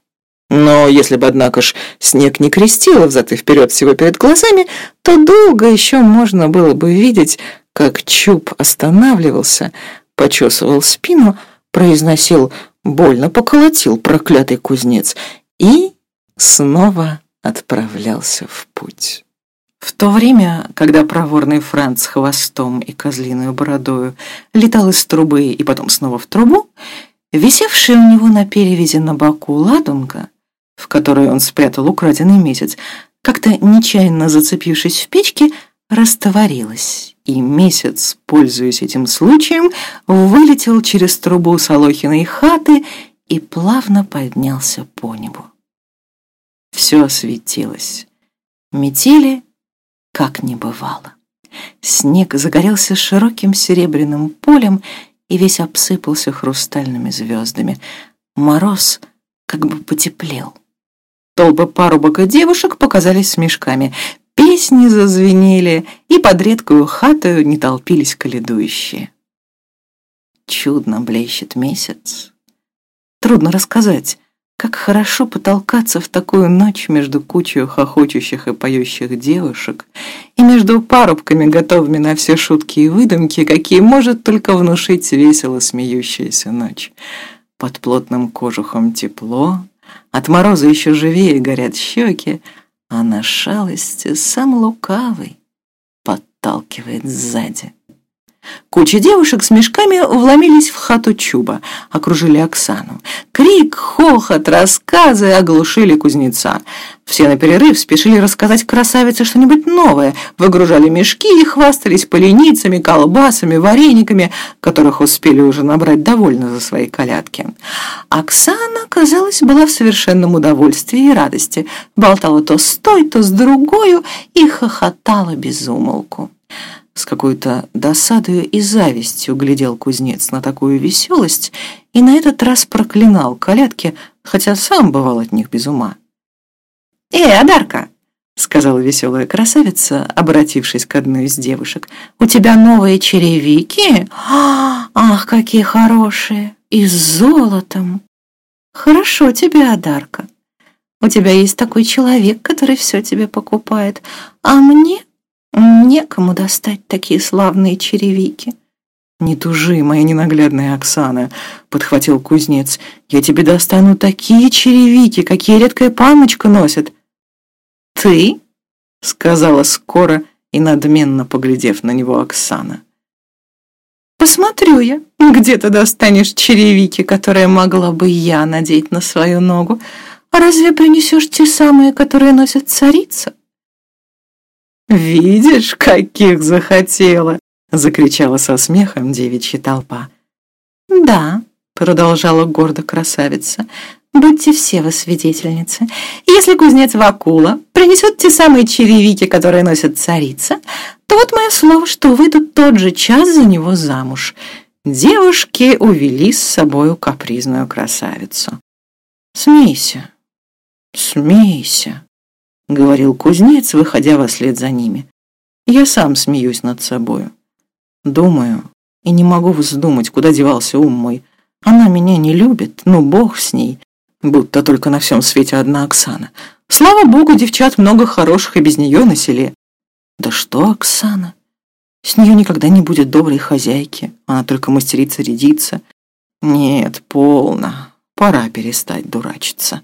Но если бы, однако ж, снег не крестило взад и вперед всего перед глазами, то долго еще можно было бы видеть, как Чуб останавливался, почесывал спину, произносил «больно поколотил проклятый кузнец» и снова отправлялся в путь. В то время, когда проворный Франц хвостом и козлиную бородою летал из трубы и потом снова в трубу, висевшая у него на перевязи на боку ладунка, в которую он спрятал украденный месяц, как-то нечаянно зацепившись в печке, растворилась, и месяц, пользуясь этим случаем, вылетел через трубу Солохиной хаты и плавно поднялся по небу. Все осветилось. Метели как не бывало. Снег загорелся широким серебряным полем и весь обсыпался хрустальными звездами. Мороз как бы потеплел. Толпы парубок и девушек показались с мешками. Песни зазвенели, и под редкую хату не толпились каледующие. Чудно блещет месяц. Трудно рассказать, как хорошо потолкаться в такую ночь между кучей хохочущих и поющих девушек и между парубками, готовыми на все шутки и выдумки, какие может только внушить весело смеющаяся ночь. Под плотным кожухом тепло, от мороза еще живее горят щеки, а на шалости сам лукавый подталкивает сзади. Куча девушек с мешками вломились в хату Чуба, окружили Оксану. Крик, хохот, рассказы оглушили кузнеца. Все на перерыв спешили рассказать красавице что-нибудь новое, выгружали мешки и хвастались поленицами, колбасами, варениками, которых успели уже набрать довольно за свои колядки. Оксана, казалось, была в совершенном удовольствии и радости, болтала то с той, то с другою и хохотала без умолку. С какой-то досадою и завистью глядел кузнец на такую веселость и на этот раз проклинал колядки, хотя сам бывал от них без ума. «Эй, Адарка!» — сказала веселая красавица, обратившись к одной из девушек. «У тебя новые черевики? Ах, какие хорошие! И с золотом! Хорошо тебе, Адарка. У тебя есть такой человек, который все тебе покупает, а мне Некому достать такие славные черевики. «Не тужи, моя ненаглядная Оксана», — подхватил кузнец. «Я тебе достану такие черевики, какие редкая паночка носит». «Ты?» — сказала скоро и надменно поглядев на него Оксана. «Посмотрю я, где ты достанешь черевики, которые могла бы я надеть на свою ногу. А разве принесешь те самые, которые носит царица?» «Видишь, каких захотела!» — закричала со смехом девичья толпа. «Да», — продолжала гордо красавица, — «будьте все вы свидетельницы. Если кузнец Вакула принесет те самые черевики, которые носит царица, то вот мое слово, что выйдут тот же час за него замуж». Девушки увели с собою капризную красавицу. «Смейся, смейся», — говорил кузнец, выходя вслед за ними. «Я сам смеюсь над собою. Думаю, и не могу вздумать, куда девался ум мой. Она меня не любит, ну бог с ней. Будто только на всем свете одна Оксана. Слава богу, девчат много хороших и без нее на селе. Да что Оксана? С нее никогда не будет доброй хозяйки. Она только мастерица рядиться. Нет, полно. Пора перестать дурачиться.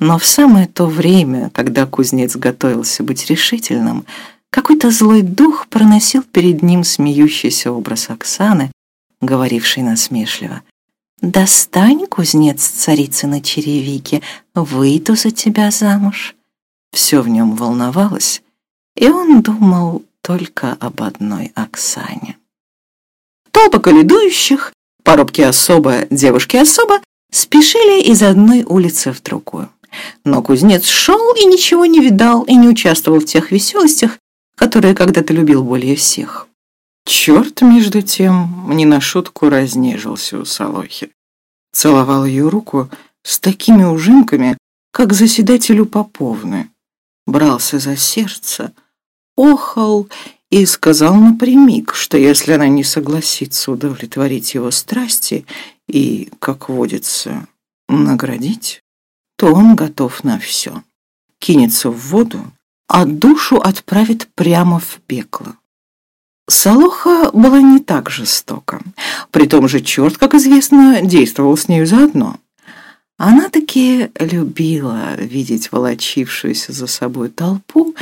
Но в самое то время, когда кузнец готовился быть решительным, какой-то злой дух проносил перед ним смеющийся образ Оксаны, говорившей насмешливо. «Достань, кузнец царицы на черевике, выйду за тебя замуж». Все в нем волновалось, и он думал только об одной Оксане. Толпа коледующих, парубки особо, девушки особо, спешили из одной улицы в другую. Но кузнец шел и ничего не видал, и не участвовал в тех веселостях, которые когда-то любил более всех. Черт, между тем, не на шутку разнежился у Солохи. Целовал ее руку с такими ужимками, как заседателю поповны. Брался за сердце, охал и сказал напрямик, что если она не согласится удовлетворить его страсти и, как водится, наградить, то он готов на все. Кинется в воду, а душу отправит прямо в пекло. Салоха была не так жестока. При том же черт, как известно, действовал с нею заодно. Она таки любила видеть волочившуюся за собой толпу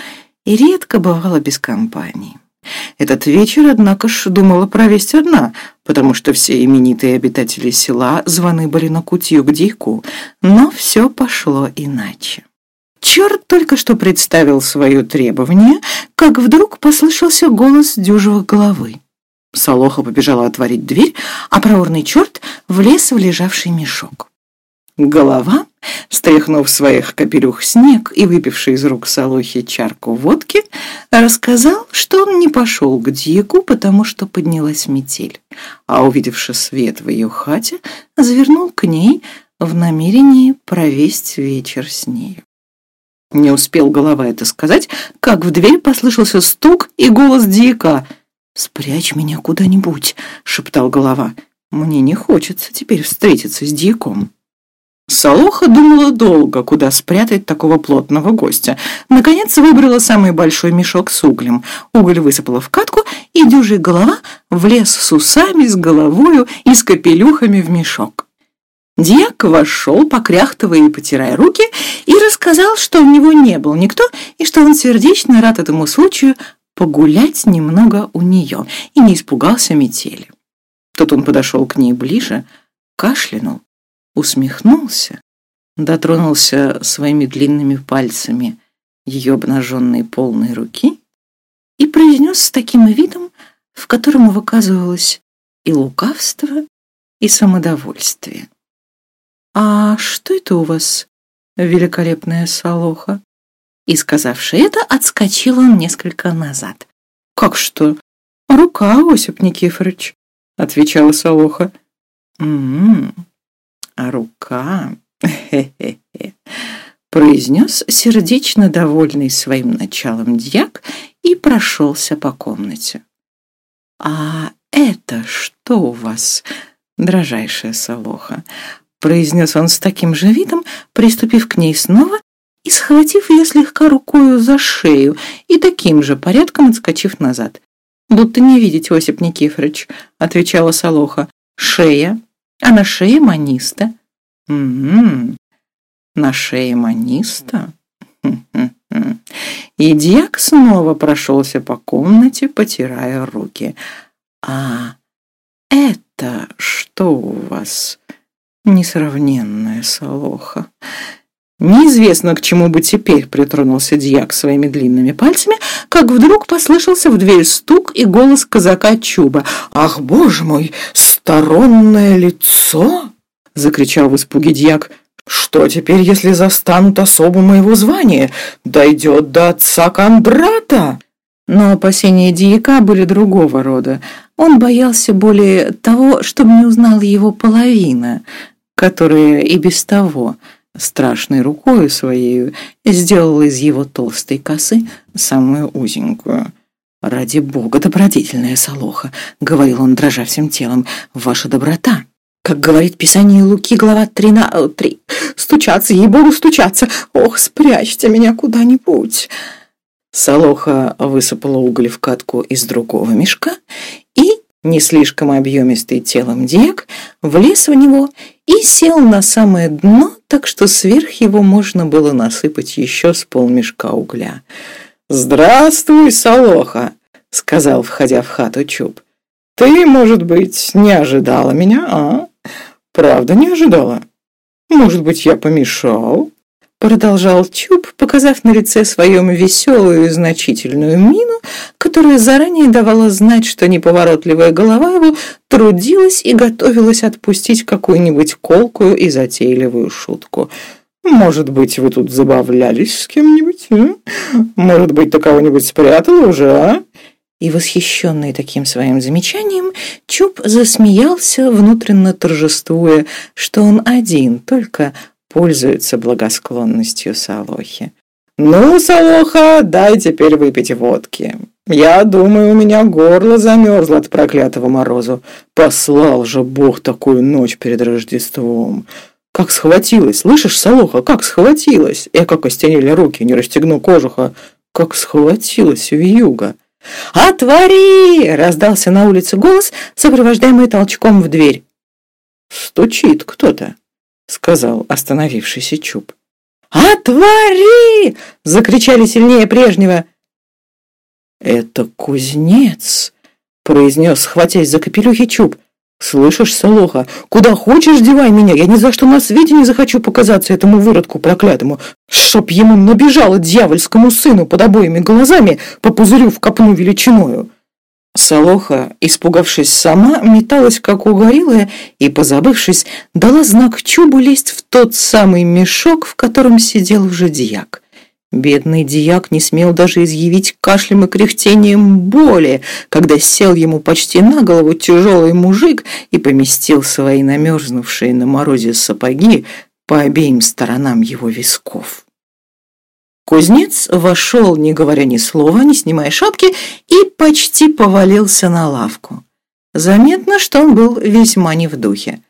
и редко бывала без компании. Этот вечер, однако ж, думала провести одна, потому что все именитые обитатели села звоны были на кутью к дику, но все пошло иначе. Черт только что представил свое требование, как вдруг послышался голос дюжего головы. Солоха побежала отворить дверь, а проворный черт влез в лежавший мешок. Голова, стряхнув своих капелюх снег и выпивший из рук Солохи чарку водки, рассказал, что он не пошел к Дику, потому что поднялась метель, а, увидевши свет в ее хате, завернул к ней в намерении провести вечер с нею. Не успел голова это сказать, как в дверь послышался стук и голос Дика. «Спрячь меня куда-нибудь», — шептал голова. «Мне не хочется теперь встретиться с Диком». Солоха думала долго, куда спрятать такого плотного гостя. Наконец выбрала самый большой мешок с углем. Уголь высыпала в катку, и дюжий голова влез с усами, с головою и с капелюхами в мешок. Дьяк вошел, покряхтывая и потирая руки, и рассказал, что у него не был никто, и что он сердечно рад этому случаю погулять немного у нее, и не испугался метели. Тут он подошел к ней ближе, кашлянул, усмехнулся, дотронулся своими длинными пальцами ее обнаженной полной руки и произнес с таким видом, в котором выказывалось и лукавство, и самодовольствие. «А что это у вас, великолепная Солоха?» И, сказавши это, отскочил он несколько назад. «Как что? Рука, Осип Никифорович», — отвечала Солоха. «М-м, а рука, хе-хе-хе», — произнес сердечно довольный своим началом дьяк и прошелся по комнате. «А это что у вас, дрожайшая Солоха?» произнес он с таким же видом, приступив к ней снова и схватив ее слегка рукою за шею и таким же порядком отскочив назад. «Будто не видеть, Осип Никифорович», — отвечала Солоха. «Шея, а на шее маниста». «М-м-м, на шее маниста?» И дьяк снова прошелся по комнате, потирая руки. «А это что у вас?» Несравненная Солоха. Неизвестно, к чему бы теперь притронулся дьяк своими длинными пальцами, как вдруг послышался в дверь стук и голос казака Чуба. «Ах, боже мой, сторонное лицо!» — закричал в испуге дьяк. «Что теперь, если застанут особу моего звания? Дойдет до отца Кондрата!» Но опасения дьяка были другого рода. Он боялся более того, чтобы не узнала его половина — которая и без того страшной рукой своей сделала из его толстой косы самую узенькую. «Ради бога, добродетельная Солоха!» — говорил он, дрожа всем телом. «Ваша доброта!» Как говорит Писание Луки, глава 3, на... 3. «Стучаться, ей-богу, стучаться! Ох, спрячьте меня куда-нибудь!» Солоха высыпала уголь в катку из другого мешка и не слишком объемистый телом Диек, влез в него и сел на самое дно, так что сверх его можно было насыпать еще с полмешка угля. «Здравствуй, Солоха!» — сказал, входя в хату Чуб. «Ты, может быть, не ожидала меня, а? Правда, не ожидала? Может быть, я помешал?» Продолжал Чуб, показав на лице своем веселую и значительную мину, которая заранее давала знать, что неповоротливая голова его трудилась и готовилась отпустить какую-нибудь колкую и затейливую шутку. «Может быть, вы тут забавлялись с кем-нибудь? Может быть, ты кого-нибудь спрятала уже, а?» И, восхищенный таким своим замечанием, Чуб засмеялся, внутренно торжествуя, что он один, только пользуется благосклонностью Солохи. «Ну, Солоха, дай теперь выпить водки. Я думаю, у меня горло замерзло от проклятого морозу. Послал же Бог такую ночь перед Рождеством. Как схватилась, слышишь, Солоха, как схватилась? Как остенили руки, не расстегну кожуха. Как схватилась вьюга!» «Отвори!» — раздался на улице голос, сопровождаемый толчком в дверь. «Стучит кто-то», сказал остановившийся Чуб. «Отвори!» — закричали сильнее прежнего. «Это кузнец», — произнес, хватясь за капелюхи Чуб. «Слышишь, Солоха, куда хочешь девай меня, я ни за что на свете не захочу показаться этому выродку проклятому, чтоб ему набежало дьявольскому сыну под обоими глазами по пузырю в копну величиною». Солоха, испугавшись сама, металась, как угорелая, и, позабывшись, дала знак Чубу лезть в тот самый мешок, в котором сидел уже дьяк. Бедный дьяк не смел даже изъявить кашлем и кряхтением боли, когда сел ему почти на голову тяжелый мужик и поместил свои намерзнувшие на морозе сапоги по обеим сторонам его висков. Кузнец вошел, не говоря ни слова, не снимая шапки, и почти повалился на лавку. Заметно, что он был весьма не в духе.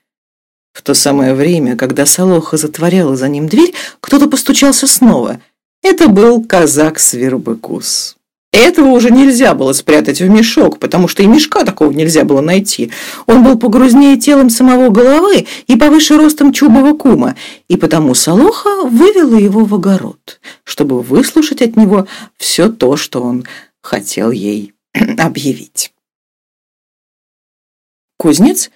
В то самое время, когда Солоха затворяла за ним дверь, кто-то постучался снова – это был казак Свербыкус. Этого уже нельзя было спрятать в мешок, потому что и мешка такого нельзя было найти. Он был погрузнее телом самого головы и повыше ростом чубого кума, и потому Солоха вывела его в огород, чтобы выслушать от него все то, что он хотел ей объявить. Кузнец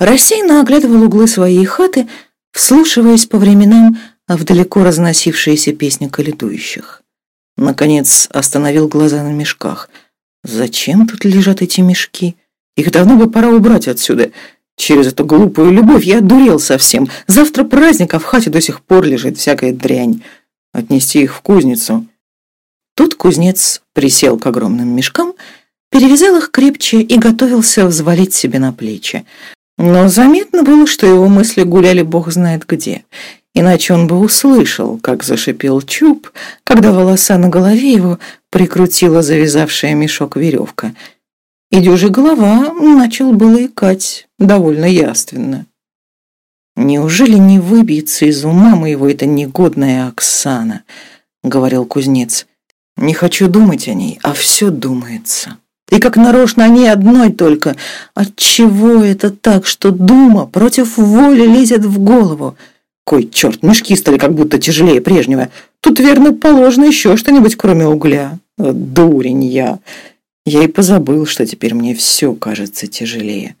рассеянно оглядывал углы своей хаты, вслушиваясь по временам в далеко разносившиеся песни каледующих. Наконец остановил глаза на мешках. Зачем тут лежат эти мешки? Их давно бы пора убрать отсюда. Через эту глупую любовь я одурел совсем. Завтра праздник, а в хате до сих пор лежит всякая дрянь. Отнести их в кузницу. Тут кузнец присел к огромным мешкам, перевязал их крепче и готовился взвалить себе на плечи. Но заметно было, что его мысли гуляли бог знает где, иначе он бы услышал, как зашипел чуб, когда волоса на голове его прикрутила завязавшая мешок веревка. И дюжи голова начал было икать довольно яственно. «Неужели не выбьется из ума моего эта негодная Оксана?» — говорил кузнец. «Не хочу думать о ней, а все думается». И как нарочно о ней одной только. Отчего это так, что дума против воли лезет в голову? Кой черт, мешки стали как будто тяжелее прежнего. Тут, верно, положено еще что-нибудь, кроме угля. Дурень я. Я и позабыл, что теперь мне все кажется тяжелее.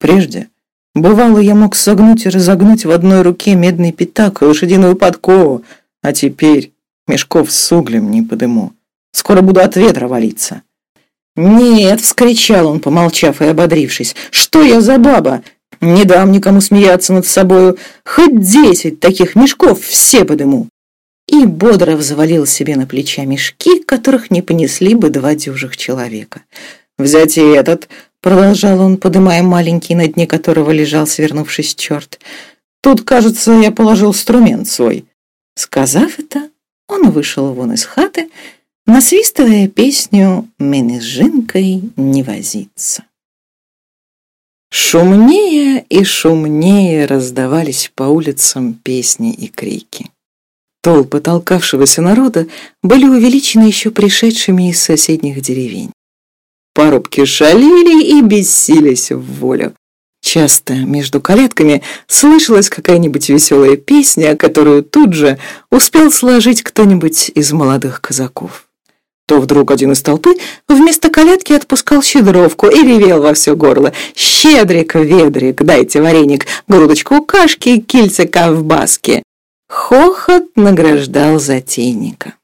Прежде, бывало, я мог согнуть и разогнуть в одной руке медный пятак и лошадиную подкову, а теперь мешков с углем не подыму. Скоро буду от ветра валиться. «Нет!» — вскричал он, помолчав и ободрившись. «Что я за баба? Не дам никому смеяться над собою. Хоть десять таких мешков все подыму. И бодро взвалил себе на плеча мешки, которых не понесли бы два дюжих человека. «Взять и этот», — продолжал он, подымая маленький, на дне которого лежал, свернувшись черт. «Тут, кажется, я положил инструмент свой». Сказав это, он вышел вон из хаты, насвистывая песню «Мне с жинкой не возиться». Шумнее и шумнее раздавались по улицам песни и крики. Толпы толкавшегося народа были увеличены еще пришедшими из соседних деревень. Парубки шалили и бесились в волю. Часто между калетками слышалась какая-нибудь веселая песня, которую тут же успел сложить кто-нибудь из молодых казаков то вдруг один из толпы вместо колядки отпускал щедровку и ревел во все горло. «Щедрик, ведрик, дайте вареник, грудочку кашки, кильце ковбаски». Хохот награждал затейника.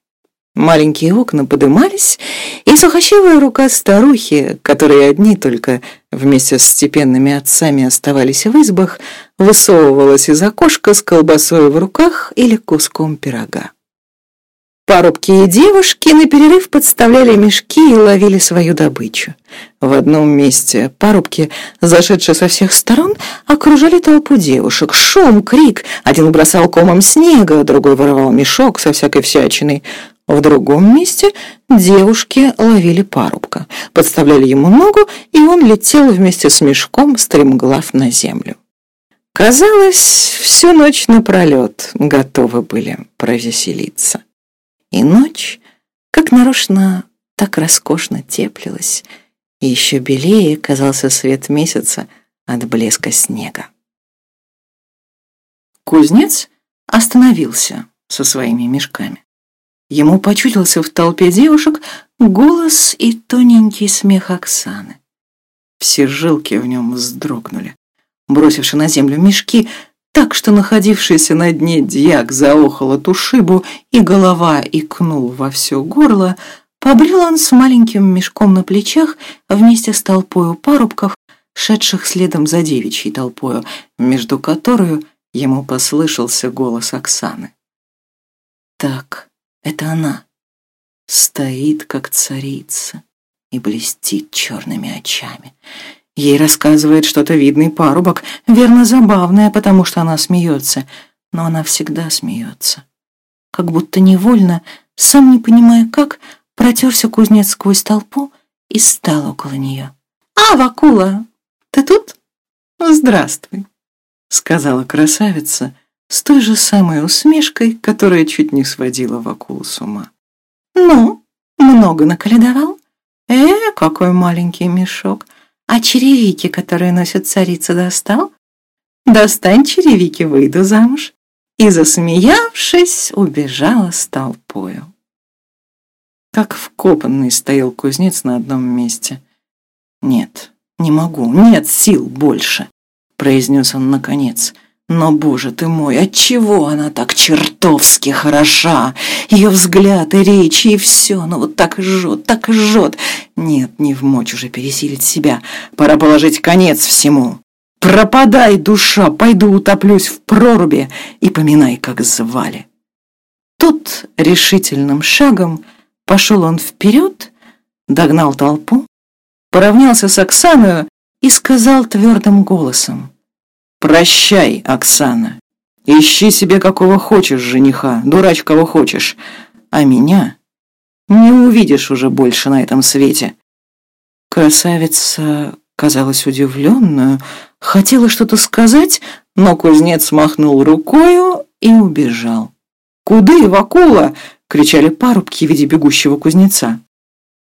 Маленькие окна подымались, и сухощевая рука старухи, которые одни только вместе с степенными отцами оставались в избах, высовывалась из окошка с колбасой в руках или куском пирога. Парубки и девушки на перерыв подставляли мешки и ловили свою добычу. В одном месте парубки, зашедшие со всех сторон, окружали толпу девушек. Шум, крик. Один бросал комом снега, другой вырывал мешок со всякой всячиной. В другом месте девушки ловили парубка, подставляли ему ногу, и он летел вместе с мешком, стремглав на землю. Казалось, всю ночь напролет готовы были провеселиться. И ночь, как нарочно, так роскошно теплилась, и еще белее казался свет месяца от блеска снега. Кузнец остановился со своими мешками. ему почудился в толпе девушек голос и тоненький смех Оксаны. Все жилки в нем вздрогнули. Бросивши на землю мешки, так что находившийся на дне дьяк заохал от ушибу, и голова икнул во все горло, побрел он с маленьким мешком на плечах вместе с толпою парубков, шедших следом за девичьей толпою, между которую ему послышался голос Оксаны. Так, это она. Стоит, как царица, и блестит черными очами. Ей рассказывает что-то видный парубок, верно забавное, потому что она смеется, но она всегда смеется. Как будто невольно, сам не понимая как, протерся кузнец сквозь толпу и стал около нее. «А, Вакула, ты тут?» «Здравствуй», — сказала красавица с той же самой усмешкой, которая чуть не сводила Вакулу с ума. «Ну, много наколедовал? Э, какой маленький мешок!» А черевики, которые носят царица, достал? Достань черевики, выйду замуж. И, засмеявшись, убежала с толпою. Как вкопанный стоял кузнец на одном месте. «Нет, не могу, нет сил больше», — произнес он наконец. Но, боже ты мой, отчего она так чертовски хороша? Ее взгляд и речь, и все, ну вот так жжет, так жжет. Нет, не в мочь уже пересилить себя. Пора положить конец всему. Пропадай, душа, пойду утоплюсь в проруби и поминай, как звали. Тут решительным шагом пошел он вперед, догнал толпу, поравнялся с Оксаной и сказал твердым голосом. «Прощай, Оксана. Ищи себе какого хочешь жениха, дурач кого хочешь, а меня не увидишь уже больше на этом свете». Красавица казалась удивленную, хотела что-то сказать, но кузнец махнул рукою и убежал. «Куды, Вакула?» — кричали парубки в виде бегущего кузнеца.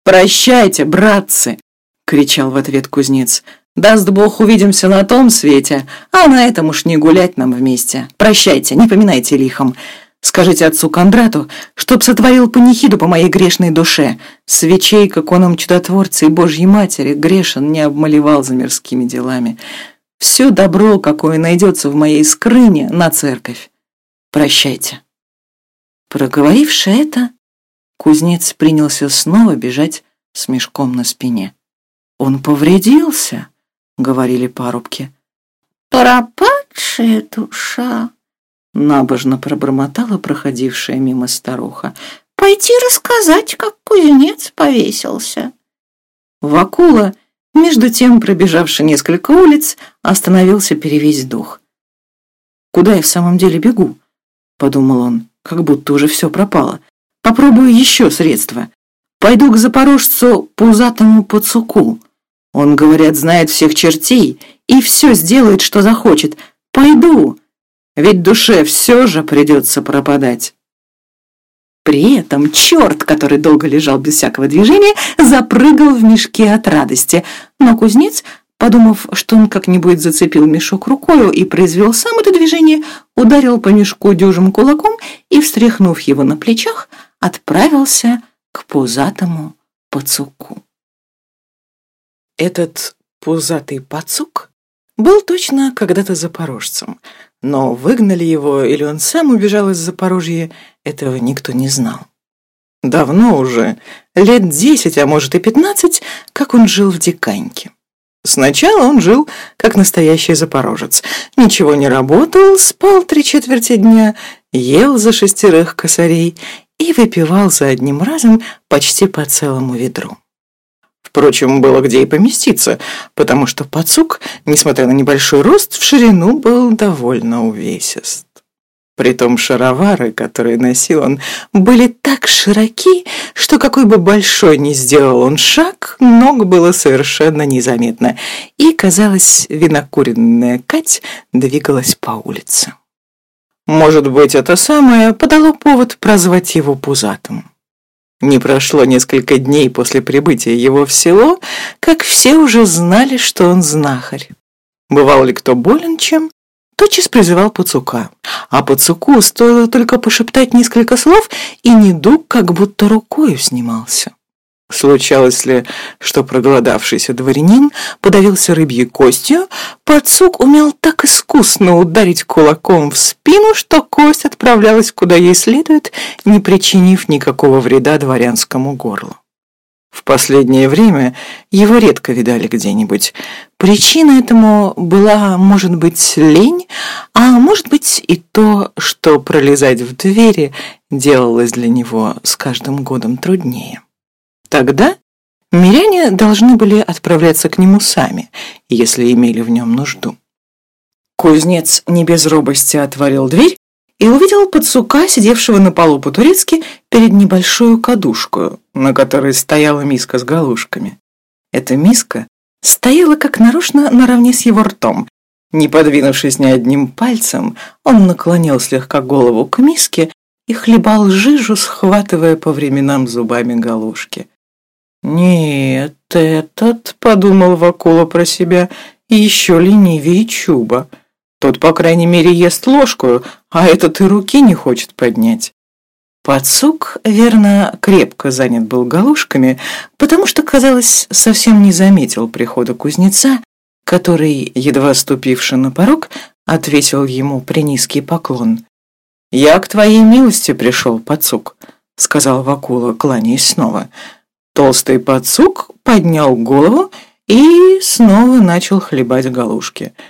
«Прощайте, братцы!» — кричал в ответ кузнец. Даст Бог, увидимся на том свете, а на этом уж не гулять нам вместе. Прощайте, не поминайте лихом. Скажите отцу Кондрату, чтоб сотворил панихиду по моей грешной душе. Свечей, как оном чудотворце и Божьей Матери, грешен не обмалевал за мирскими делами. Все добро, какое найдется в моей скрыне, на церковь. Прощайте. Проговоривши это, кузнец принялся снова бежать с мешком на спине. Он повредился. — говорили парубки. «Пропадшая душа!» — набожно пробормотала проходившая мимо старуха. «Пойти рассказать, как кузнец повесился». Вакула, между тем пробежавший несколько улиц, остановился перевесь дух. «Куда я в самом деле бегу?» — подумал он, как будто уже все пропало. «Попробую еще средства. Пойду к запорожцу пузатому пацуку». Он, говорят, знает всех чертей и все сделает, что захочет. Пойду, ведь душе все же придется пропадать. При этом черт, который долго лежал без всякого движения, запрыгал в мешке от радости. Но кузнец, подумав, что он как-нибудь зацепил мешок рукою и произвел сам это движение, ударил по мешку дюжим кулаком и, встряхнув его на плечах, отправился к пузатому пацуку. Этот пузатый пацук был точно когда-то запорожцем, но выгнали его или он сам убежал из Запорожья, этого никто не знал. Давно уже, лет десять, а может и пятнадцать, как он жил в Диканьке. Сначала он жил как настоящий запорожец. Ничего не работал, спал три четверти дня, ел за шестерых косарей и выпивал за одним разом почти по целому ведру. Впрочем, было где и поместиться, потому что пацук, несмотря на небольшой рост, в ширину был довольно увесист. Притом шаровары, которые носил он, были так широки, что какой бы большой ни сделал он шаг, ног было совершенно незаметно, и, казалось, винокуренная Кать двигалась по улице. Может быть, это самое подало повод прозвать его пузатым. Не прошло несколько дней после прибытия его в село, как все уже знали, что он знахарь. Бывал ли кто болен чем, тотчас призывал Пацука. А Пацуку стоило только пошептать несколько слов, и недуг как будто рукою снимался. Случалось ли, что проголодавшийся дворянин подавился рыбьей костью, Пацук умел так искусно ударить кулаком в спину, что кость отправлялась куда ей следует, не причинив никакого вреда дворянскому горлу. В последнее время его редко видали где-нибудь. Причина этому была, может быть, лень, а может быть и то, что пролезать в двери делалось для него с каждым годом труднее. Тогда миряне должны были отправляться к нему сами, если имели в нем нужду. Кузнец не без робости отворил дверь и увидел подсука, сидевшего на полу по-турецки перед небольшой кадушкой, на которой стояла миска с галушками. Эта миска стояла как нарочно наравне с его ртом. Не подвинувшись ни одним пальцем, он наклонил слегка голову к миске и хлебал жижу, схватывая по временам зубами галушки. «Нет, этот», — подумал Вакула про себя, — «еще ленивее Чуба». Тот, по крайней мере, ест ложку, а этот и руки не хочет поднять. Пацук, верно, крепко занят был галушками, потому что, казалось, совсем не заметил прихода кузнеца, который, едва ступивши на порог, ответил ему принизкий поклон. «Я к твоей милости пришел, Пацук», — сказал Вакула, кланяясь снова. Толстый Пацук поднял голову и снова начал хлебать галушки —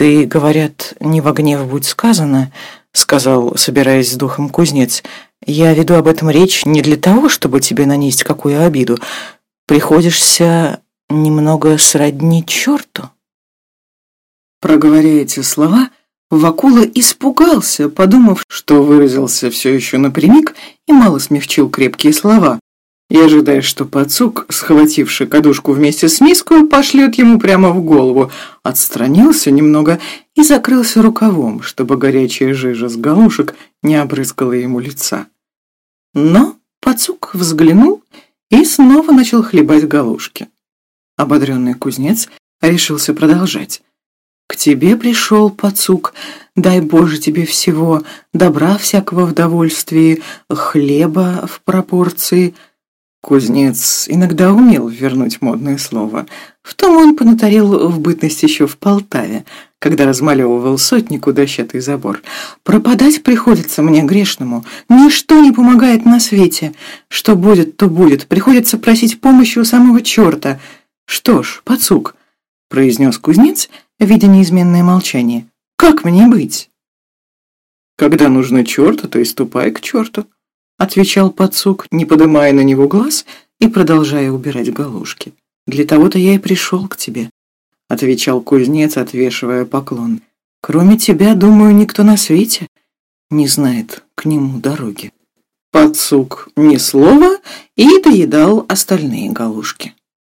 «Ты, говорят, не во гнев будь сказано», — сказал, собираясь с духом кузнец. «Я веду об этом речь не для того, чтобы тебе нанести какую обиду. Приходишься немного сродни черту». Проговоря эти слова, Вакула испугался, подумав, что выразился все еще напрямик и мало смягчил крепкие слова и ожидая, что пацук, схвативший кадушку вместе с миской, пошлет ему прямо в голову, отстранился немного и закрылся рукавом, чтобы горячая жижа с галушек не обрызгала ему лица. Но пацук взглянул и снова начал хлебать галушки. Ободренный кузнец решился продолжать. «К тебе пришел пацук, дай Боже тебе всего, добра всякого в довольствии, хлеба в пропорции». Кузнец иногда умел вернуть модное слово. В том он понатарил в бытность еще в Полтаве, когда размалевывал сотнику дощатый забор. «Пропадать приходится мне грешному. Ничто не помогает на свете. Что будет, то будет. Приходится просить помощи у самого черта. Что ж, пацук», — произнес кузнец, видя неизменное молчание. «Как мне быть?» «Когда нужно черту, то и ступай к черту», отвечал подсук, не поднимая на него глаз и продолжая убирать галушки. «Для того-то я и пришел к тебе», — отвечал кузнец, отвешивая поклон. «Кроме тебя, думаю, никто на свете не знает к нему дороги». Подсук ни слова и доедал остальные галушки.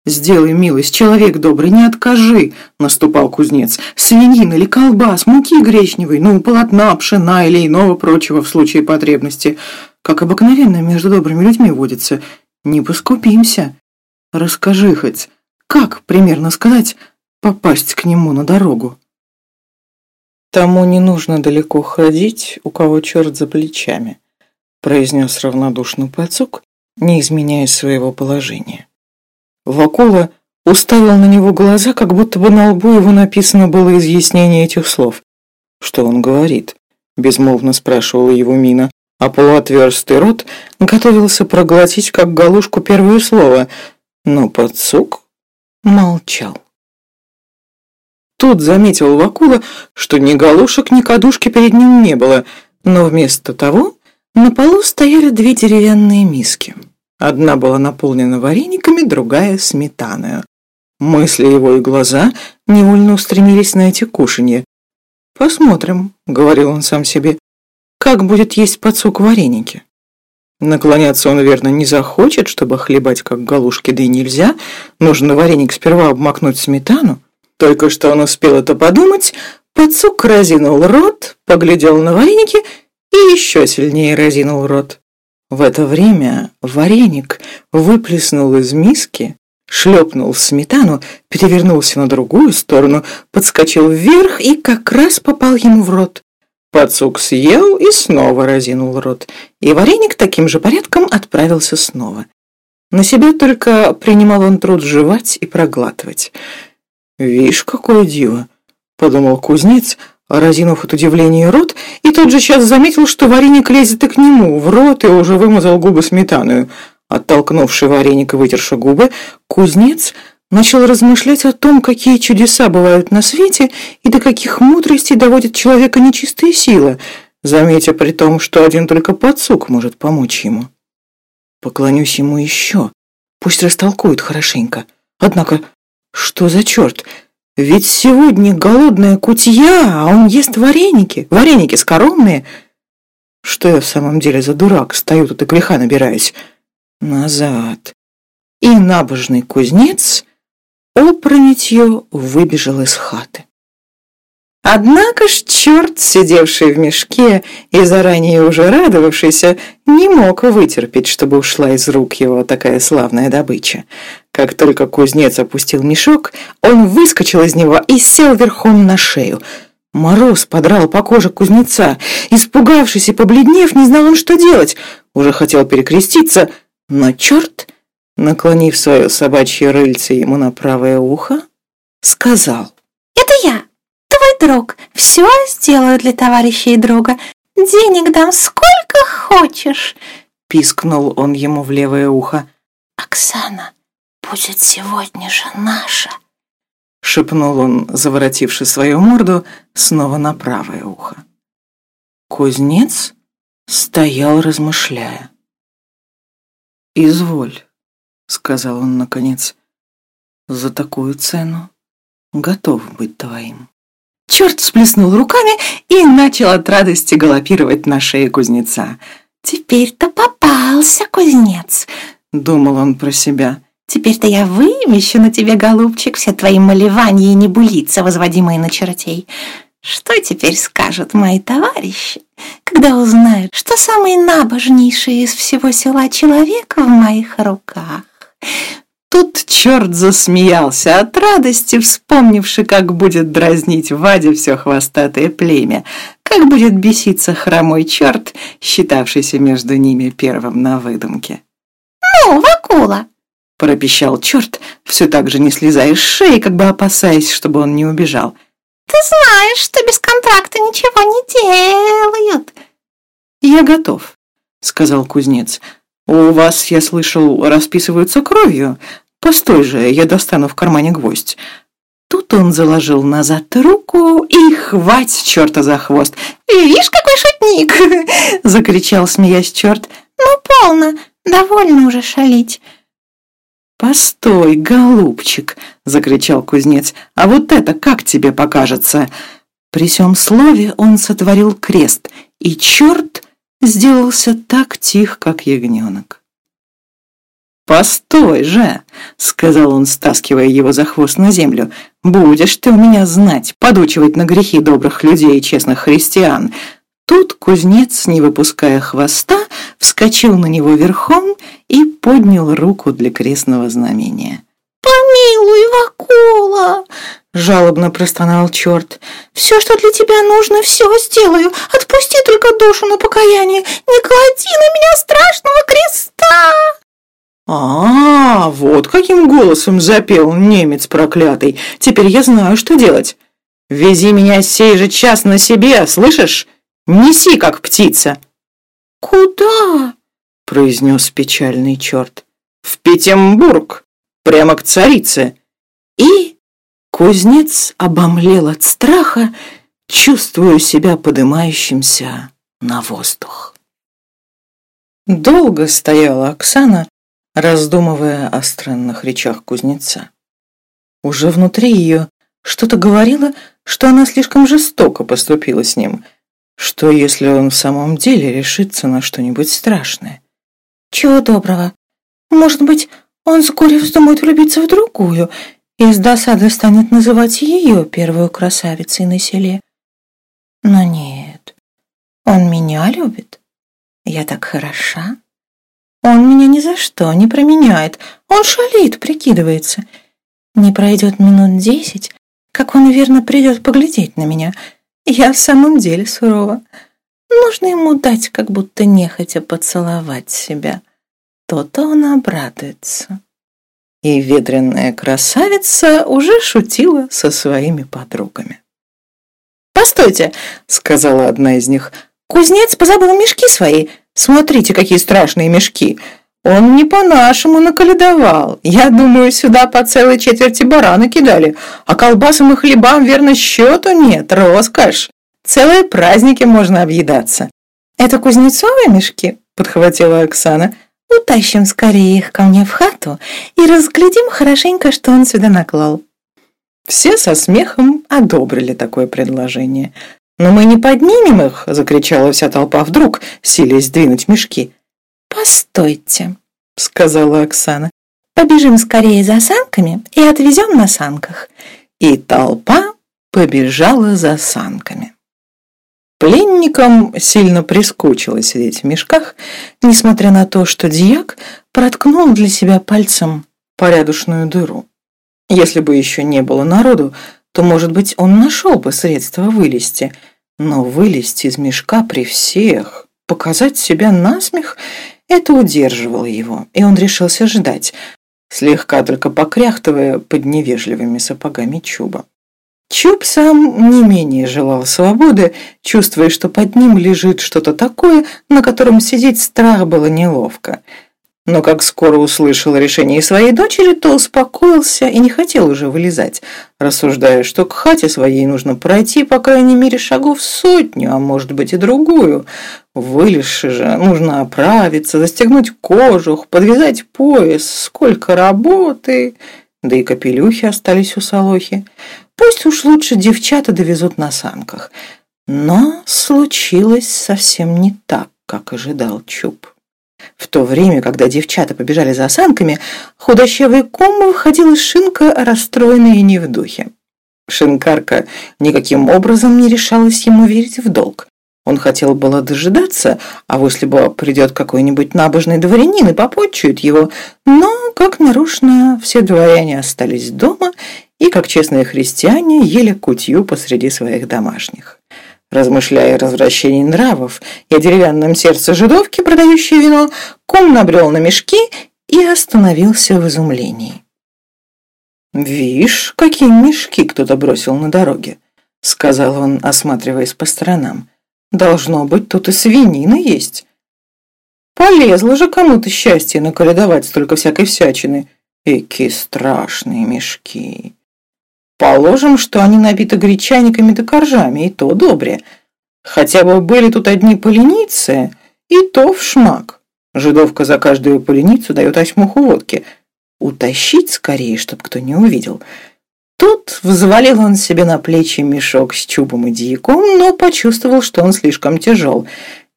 «Сделай милость, человек добрый, не откажи!» — наступал кузнец. «Свинина или колбас, муки гречневой, ну, полотна, пшена или иного прочего в случае потребности как обыкновенно между добрыми людьми водится. Не поскупимся. Расскажи хоть, как, примерно сказать, попасть к нему на дорогу? Тому не нужно далеко ходить, у кого черт за плечами, произнес равнодушный пацук, не изменяя своего положения. Вакула уставил на него глаза, как будто бы на лбу его написано было изъяснение этих слов. «Что он говорит?» – безмолвно спрашивала его Мина а полуотверстый рот готовился проглотить как галушку первое слово, но подсук молчал. Тут заметил Вакула, что ни галушек, ни кадушки перед ним не было, но вместо того на полу стояли две деревянные миски. Одна была наполнена варениками, другая — сметаной. Мысли его и глаза невольно устремились на эти кушанья. «Посмотрим», — говорил он сам себе, как будет есть подсук вареники? Наклоняться он, верно, не захочет, чтобы хлебать как галушки, да и нельзя. Нужно вареник сперва обмакнуть в сметану. Только что он успел это подумать, подсук разинул рот, поглядел на вареники и еще сильнее разинул рот. В это время вареник выплеснул из миски шлепнул в сметану, перевернулся на другую сторону, подскочил вверх и как раз попал ему в рот. Пацук съел и снова разинул рот, и вареник таким же порядком отправился снова. На себя только принимал он труд жевать и проглатывать. «Вишь, какое диво!» — подумал кузнец, разинув от удивления рот, и тот же сейчас заметил, что вареник лезет и к нему в рот и уже вымазал губы сметаною. Оттолкнувший вареник и вытерши губы, кузнец начал размышлять о том, какие чудеса бывают на свете и до каких мудростей доводит человека нечистая сила, заметя при том, что один только подсук может помочь ему. Поклонюсь ему еще, пусть растолкует хорошенько. Однако, что за черт? Ведь сегодня голодная кутья, а он ест вареники, вареники скоромные. Что я в самом деле за дурак, стою тут и греха набираюсь. Назад. И набожный кузнец опрометью выбежал из хаты. Однако ж черт, сидевший в мешке и заранее уже радовавшийся, не мог вытерпеть, чтобы ушла из рук его такая славная добыча. Как только кузнец опустил мешок, он выскочил из него и сел верхом на шею. Мороз подрал по коже кузнеца. Испугавшись и побледнев, не знал он, что делать. Уже хотел перекреститься, но черт, наклонив свое собачье рыльце ему на правое ухо, сказал. «Это я, твой друг. Все сделаю для товарища и друга. Денег дам сколько хочешь!» Пискнул он ему в левое ухо. «Оксана будет сегодня же наша!» Шепнул он, заворотивши свою морду, снова на правое ухо. Кузнец стоял, размышляя. «Изволь», — сказал он наконец, — «за такую цену готов быть твоим». Черт всплеснул руками и начал от радости галопировать на шее кузнеца. «Теперь-то попался кузнец», — думал он про себя. «Теперь-то я вымещу на тебе, голубчик, все твои малевания и небылицы, возводимые на чертей. Что теперь скажут мои товарищи, когда узнают, что самый набожнейший из всего села человек в моих руках?» Тут черт засмеялся от радости, вспомнивши, как будет дразнить Ваде все хвостатое племя, как будет беситься хромой черт, считавшийся между ними первым на выдумке. «Ну, Вакула!» — пропищал черт, все так же не слезая с шеи, как бы опасаясь, чтобы он не убежал. «Ты знаешь, что без контракта ничего не делают!» «Я готов», — сказал кузнец. «У вас, я слышал, расписываются кровью. Постой же, я достану в кармане гвоздь». Тут он заложил назад руку и хвать черта за хвост. «Видишь, какой шутник!» — закричал, смеясь черт. «Ну, полно, довольно уже шалить». «Постой, голубчик!» — закричал кузнец. «А вот это как тебе покажется?» При сём слове он сотворил крест, и черт сделался так тих, как ягненок. «Постой же!» — сказал он, стаскивая его за хвост на землю. «Будешь ты у меня знать, подучивать на грехи добрых людей и честных христиан». Тут кузнец, не выпуская хвоста, вскочил на него верхом и поднял руку для крестного знамения. «Помилуй, Вакула!» — жалобно простонал черт. «Все, что для тебя нужно, все сделаю. Отпусти только душу на покаяние. Не клади на меня страшного креста!» «А, вот каким голосом запел немец проклятый. Теперь я знаю, что делать. Вези меня сей же час на себе, слышишь? Неси, как птица!» «Куда?» — произнес печальный черт. «В Петербург, прямо к царице». И кузнец обомлел от страха, чувствуя себя подымающимся на воздух. Долго стояла Оксана, раздумывая о странных речах кузнеца. Уже внутри ее что-то говорило, что она слишком жестоко поступила с ним — что, если он в самом деле решится на что-нибудь страшное? Чего доброго? Может быть, он вскоре вздумает влюбиться в другую и с досады станет называть ее первую красавицей на селе. Но нет, он меня любит. Я так хороша. Он меня ни за что не променяет. Он шалит, прикидывается. Не пройдет минут десять, как он, верно, придет поглядеть на меня. Я в самом деле сурова. Нужно ему дать, как будто нехотя поцеловать себя. То-то он обрадуется. И ветреная красавица уже шутила со своими подругами. «Постойте!» — сказала одна из них. «Кузнец позабыл мешки свои. Смотрите, какие страшные мешки!» Он не по-нашему наколедовал. Я думаю, сюда по целой четверти барана кидали. А колбасам и хлебам, верно, счету нет. Роскошь. Целые праздники можно объедаться. Это кузнецовые мешки? Подхватила Оксана. Утащим скорее их ко мне в хату и разглядим хорошенько, что он сюда наклал. Все со смехом одобрили такое предложение. «Но мы не поднимем их!» – закричала вся толпа вдруг, силясь сдвинуть мешки. «Постойте!» – сказала Оксана. «Побежим скорее за санками и отвезем на санках». И толпа побежала за санками. Пленникам сильно прискучило сидеть в мешках, несмотря на то, что дьяк проткнул для себя пальцем порядочную дыру. Если бы еще не было народу, то, может быть, он нашел бы средства вылезти, но вылезти из мешка при всех, показать себя насмех, это удерживало его, и он решился ждать, слегка только покряхтывая под невежливыми сапогами чуба. Чуб сам не менее желал свободы, чувствуя, что под ним лежит что-то такое, на котором сидеть страх было неловко. Но как скоро услышал решение своей дочери, то успокоился и не хотел уже вылезать, рассуждая, что к хате своей нужно пройти по крайней мере шагов сотню, а может быть и другую. Вылезши же, нужно оправиться, застегнуть кожух, подвязать пояс, сколько работы, да и капелюхи остались у Солохи. Пусть уж лучше девчата довезут на санках. Но случилось совсем не так, как ожидал Чуб. В то время, когда девчата побежали за санками, худощавый ком выходил из шинка, расстроенный и не в духе. Шинкарка никаким образом не решалась ему верить в долг. Он хотел было дожидаться, а если бы придет какой-нибудь набожный дворянин и попотчует его, но, как нарочно, все дворяне остались дома и, как честные христиане, ели кутью посреди своих домашних. Размышляя о развращении нравов и о деревянном сердце жидовки, продающей вино, кум набрел на мешки и остановился в изумлении. «Вишь, какие мешки кто-то бросил на дороге», — сказал он, осматриваясь по сторонам. «Должно быть, тут и свинина есть. Полезло же кому-то счастье наколедовать столько всякой всячины. Эки страшные мешки!» Положим, что они набиты гречаниками да коржами, и то добре. Хотя бы были тут одни поленицы, и то в шмак. Жидовка за каждую поленицу дает осьмуху водки. Утащить скорее, чтоб кто не увидел. Тут взвалил он себе на плечи мешок с чубом и дьяком, но почувствовал, что он слишком тяжел.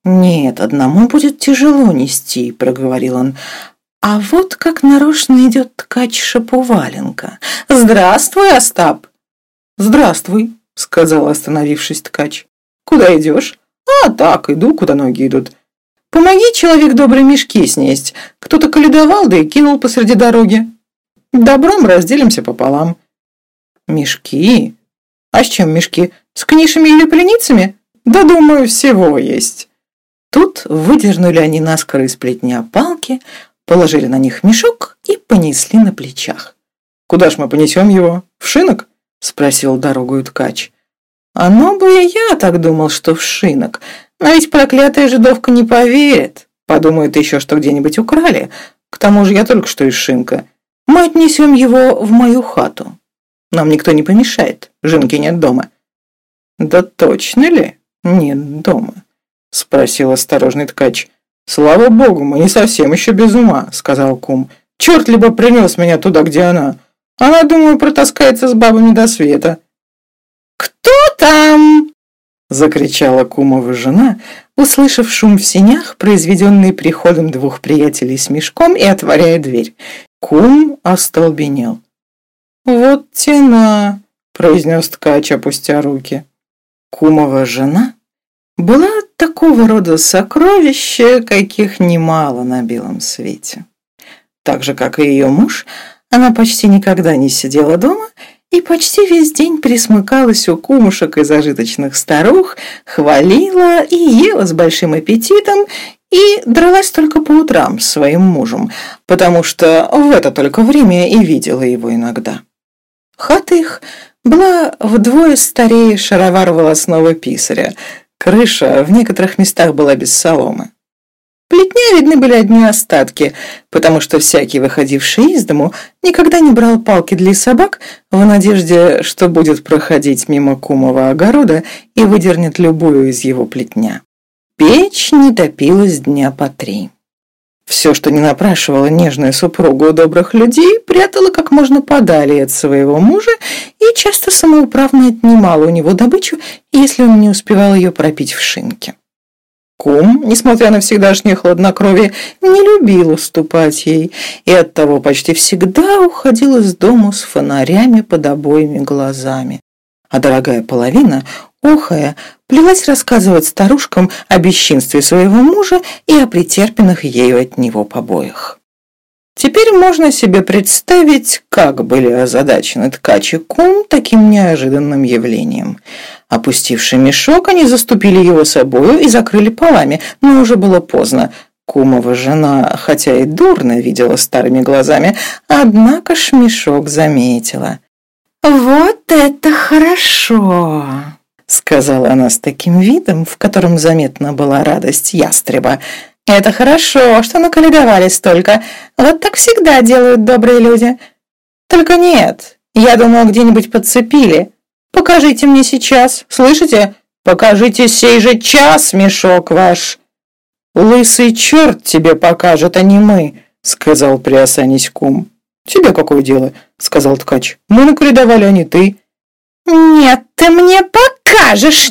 «Нет, одному будет тяжело нести», — проговорил он. А вот как нарочно идет ткач Шаповаленко. «Здравствуй, Остап!» «Здравствуй», — сказал, остановившись ткач. «Куда идешь?» «А, так, иду, куда ноги идут». «Помоги, человек добрый, мешки снесть. Кто-то коледовал, да и кинул посреди дороги. Добром разделимся пополам». «Мешки? А с чем мешки? С книжами или пленницами? Да, думаю, всего есть». Тут выдернули они наскоро из плетня палки, положили на них мешок и понесли на плечах. «Куда ж мы понесем его? В шинок?» – спросил дорогую ткач. «Оно бы и я так думал, что в шинок, но ведь проклятая жидовка не поверит. Подумает еще, что где-нибудь украли. К тому же я только что из шинка. Мы отнесем его в мою хату. Нам никто не помешает, жинки нет дома». «Да точно ли? Нет дома?» – спросил осторожный ткач. «Слава богу, мы не совсем еще без ума», — сказал кум. «Черт либо принес меня туда, где она. Она, думаю, протаскается с бабами до света». «Кто там?» — закричала кумова жена, услышав шум в сенях, произведенный приходом двух приятелей с мешком и отворяя дверь. Кум остолбенел. «Вот тена!» — произнес ткач, опустя руки. Кумова жена была такого рода сокровища, каких немало на белом свете. Так же, как и ее муж, она почти никогда не сидела дома и почти весь день присмыкалась у кумушек и зажиточных старух, хвалила и ела с большим аппетитом и дралась только по утрам с своим мужем, потому что в это только время и видела его иногда. Хата их была вдвое старее шаровар волосного писаря. Крыша в некоторых местах была без соломы. Плетня видны были одни остатки, потому что всякий, выходивший из дому, никогда не брал палки для собак в надежде, что будет проходить мимо кумового огорода и выдернет любую из его плетня. Печь не топилась дня по три. Все, что не напрашивала нежная супруга у добрых людей, прятала как можно подали от своего мужа и часто самоуправно отнимала у него добычу, если он не успевал ее пропить в шинке. Кум, несмотря на всегдашнее хладнокровие, не любил уступать ей и оттого почти всегда уходил из дому с фонарями под обоими глазами. А дорогая половина, охая, плелась рассказывать старушкам о бесчинстве своего мужа и о претерпенных ею от него побоях. Теперь можно себе представить, как были озадачены ткачи кум таким неожиданным явлением. Опустивший мешок, они заступили его собою и закрыли полами, но уже было поздно. Кумова жена, хотя и дурно видела старыми глазами, однако ж мешок заметила. «Вот это хорошо!» Сказала она с таким видом, в котором заметна была радость ястреба. «Это хорошо, что наколедовали столько. Вот так всегда делают добрые люди. Только нет, я думал, где-нибудь подцепили. Покажите мне сейчас, слышите? Покажите сей же час мешок ваш». «Лысый черт тебе покажет, а не мы», — сказал приосанись кум. «Тебе какое дело?» — сказал ткач. «Мы наколедовали, а не ты». «Нет, ты мне покажешь,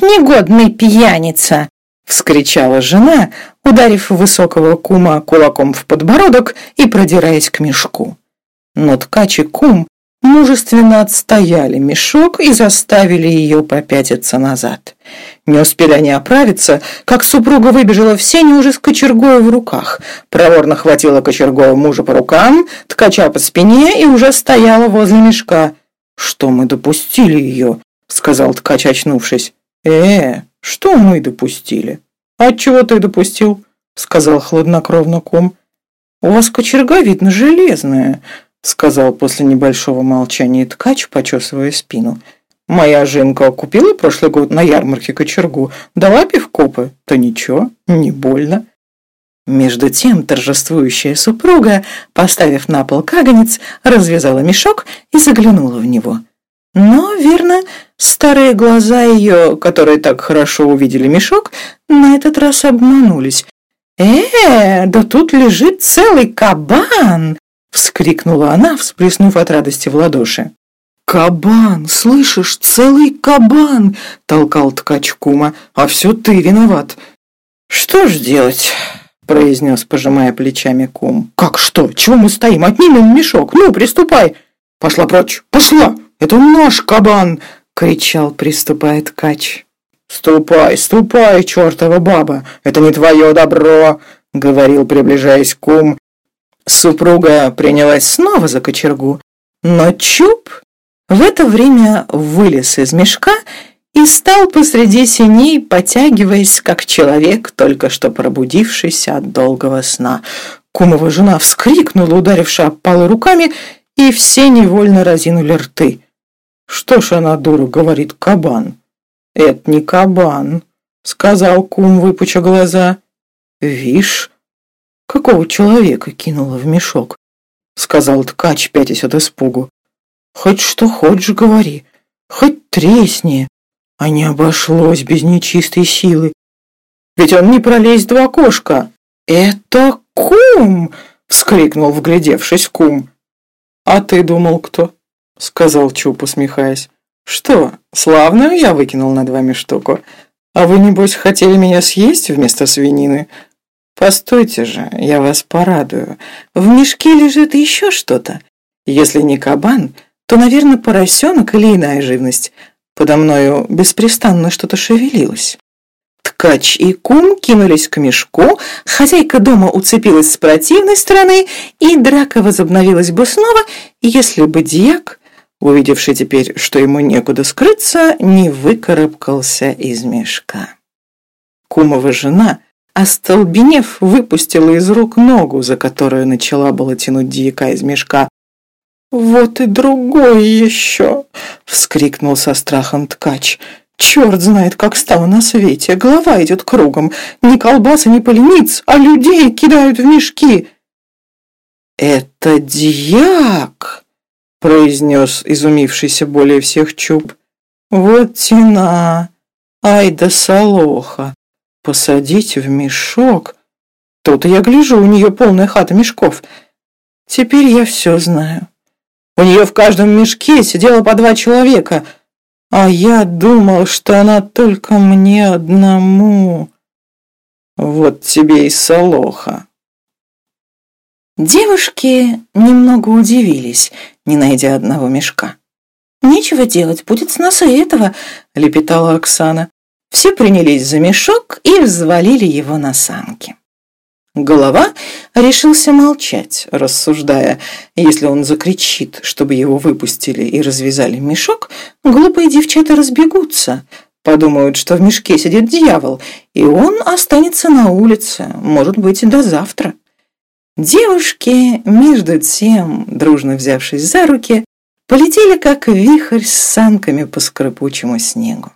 негодный пьяница!» — вскричала жена, ударив высокого кума кулаком в подбородок и продираясь к мешку. Но ткач и кум мужественно отстояли мешок и заставили ее попятиться назад. Не успели они оправиться, как супруга выбежала в сене уже с кочергой в руках. Проворно хватила кочергой мужа по рукам, ткача по спине и уже стояла возле мешка. «Что мы допустили ее?» — сказал ткач, очнувшись. «Э, что мы допустили?» «Отчего ты допустил?» — сказал хладнокровно ком. «У вас кочерга, видно, железная», — сказал после небольшого молчания ткач, почесывая спину. «Моя жинка купила прошлый год на ярмарке кочергу, дала пивкопы, то ничего, не больно». Между тем торжествующая супруга, поставив на пол каганец, развязала мешок и заглянула в него. Но, верно, старые глаза ее, которые так хорошо увидели мешок, на этот раз обманулись. «Э, да тут лежит целый кабан!» — вскрикнула она, всплеснув от радости в ладоши. «Кабан, слышишь, целый кабан!» — толкал ткач кума. «А все ты виноват!» «Что ж делать?» — произнес, пожимая плечами кум. «Как что? Чего мы стоим? Отнимем мешок! Ну, приступай!» «Пошла прочь! Пошла! Это наш кабан!» — кричал, приступая ткач. «Ступай, ступай, чертова баба! Это не твое добро!» — говорил, приближаясь кум. Супруга принялась снова за кочергу, но Чуб в это время вылез из мешка и стал посреди синей, потягиваясь, как человек, только что пробудившийся от долгого сна. Кумова жена вскрикнула, ударившая об полы руками, и все невольно разинули рты. «Что ж она, дура, говорит, кабан?» «Это не кабан», — сказал кум, выпуча глаза. «Вишь, какого человека кинула в мешок?» — сказал ткач, пятясь от испугу. «Хоть что хочешь, говори, хоть тресни, а не обошлось без нечистой силы. Ведь он не пролезет в окошко. «Это кум!» — вскрикнул, вглядевшись кум. «А ты думал, кто?» — сказал Чуп, усмехаясь. «Что, славную я выкинул над вами штуку? А вы, небось, хотели меня съесть вместо свинины? Постойте же, я вас порадую. В мешке лежит еще что-то. Если не кабан, то, наверное, поросенок или иная живность. Подо мною беспрестанно что-то шевелилось. Ткач и кум кинулись к мешку, хозяйка дома уцепилась с противной стороны, и драка возобновилась бы снова, если бы дьяк, увидевший теперь, что ему некуда скрыться, не выкарабкался из мешка. Кумова жена, остолбенев, выпустила из рук ногу, за которую начала было тянуть дьяка из мешка. «Вот и другой еще!» — вскрикнул со страхом ткач — Черт знает, как стало на свете. Голова идет кругом. Ни колбасы, ни полениц, а людей кидают в мешки. «Это дьяк!» — произнес изумившийся более всех Чуб. «Вот тена! Ай да солоха! Посадить в мешок! Тут я гляжу, у нее полная хата мешков. Теперь я все знаю. У нее в каждом мешке сидело по два человека — а я думал, что она только мне одному. Вот тебе и солоха. Девушки немного удивились, не найдя одного мешка. «Нечего делать, будет с нас и этого», — лепетала Оксана. Все принялись за мешок и взвалили его на санки. Голова решился молчать, рассуждая, если он закричит, чтобы его выпустили и развязали мешок, глупые девчата разбегутся, подумают, что в мешке сидит дьявол, и он останется на улице, может быть, до завтра. Девушки, между тем, дружно взявшись за руки, полетели как вихрь с санками по скрипучему снегу.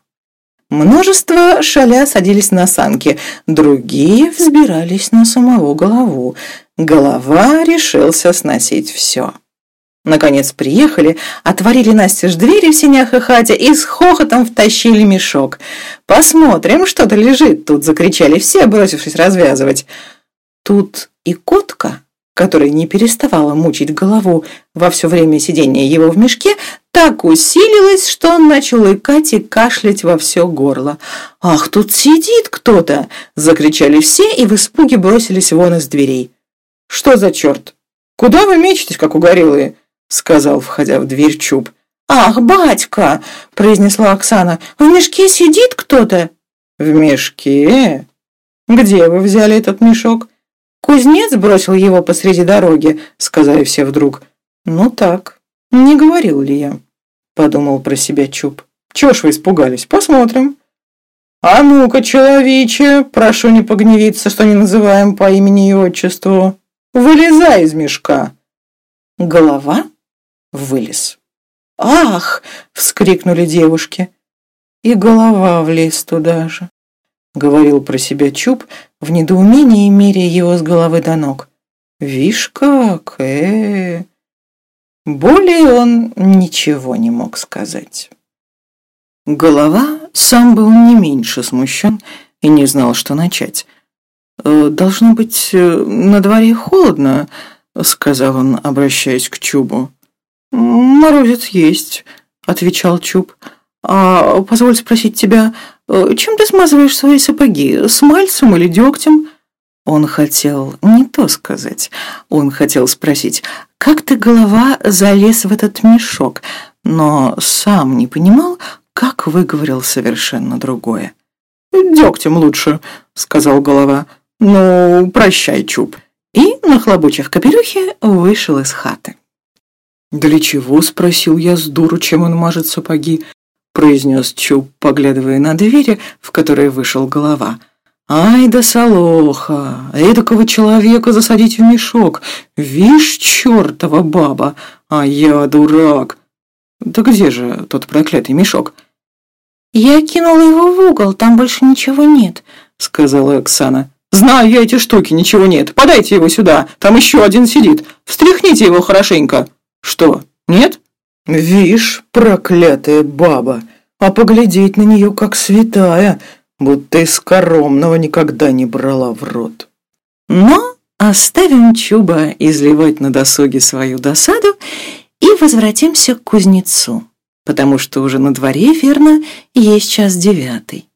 Множество шаля садились на санки, другие взбирались на самого голову. Голова решился сносить все. Наконец приехали, отворили настежь двери в синях и хате и с хохотом втащили мешок. «Посмотрим, что-то лежит тут!» – закричали все, бросившись развязывать. Тут и котка которая не переставала мучить голову во все время сидения его в мешке, так усилилась, что он начал икать и кашлять во все горло. «Ах, тут сидит кто-то!» – закричали все и в испуге бросились вон из дверей. «Что за черт? Куда вы мечетесь, как угорелые?» – сказал, входя в дверь Чуб. «Ах, батька!» – произнесла Оксана. «В мешке сидит кто-то?» «В мешке? Где вы взяли этот мешок?» Кузнец бросил его посреди дороги, сказали все вдруг. Ну так, не говорил ли я? Подумал про себя Чуб. Чего ж вы испугались? Посмотрим. А ну-ка, человече, прошу не погневиться, что не называем по имени и отчеству. Вылезай из мешка. Голова вылез. «Ах!» — вскрикнули девушки. И голова влез туда же. Говорил про себя Чуб, в недоумении меряя его с головы до ног. «Вишь как, э, -э Более он ничего не мог сказать. Голова сам был не меньше смущен и не знал, что начать. «Э, «Должно быть, э, на дворе холодно», — сказал он, обращаясь к Чубу. «Морозец есть», — отвечал Чуб. «А позволь спросить тебя, Э, чем ты смазываешь свои сапоги? С мальцем или дегтем?» Он хотел не то сказать. Он хотел спросить, как ты, голова, залез в этот мешок, но сам не понимал, как выговорил совершенно другое. «Дегтем лучше», — сказал голова. «Ну, прощай, Чуб». И, нахлобучив капелюхи, вышел из хаты. «Для чего?» — спросил я с дуру, чем он мажет сапоги произнес Чуб, поглядывая на двери, в которые вышел голова. «Ай да солоха! Эдакого человека засадить в мешок! Вишь, чертова баба! А я дурак! Да где же тот проклятый мешок?» «Я кинула его в угол, там больше ничего нет», — сказала Оксана. «Знаю я эти штуки, ничего нет. Подайте его сюда, там еще один сидит. Встряхните его хорошенько». «Что, нет?» «Вишь, проклятая баба, а поглядеть на нее как святая, будто из коромного никогда не брала в рот». Но оставим Чуба изливать на досуге свою досаду и возвратимся к кузнецу, потому что уже на дворе, верно, есть час девятый.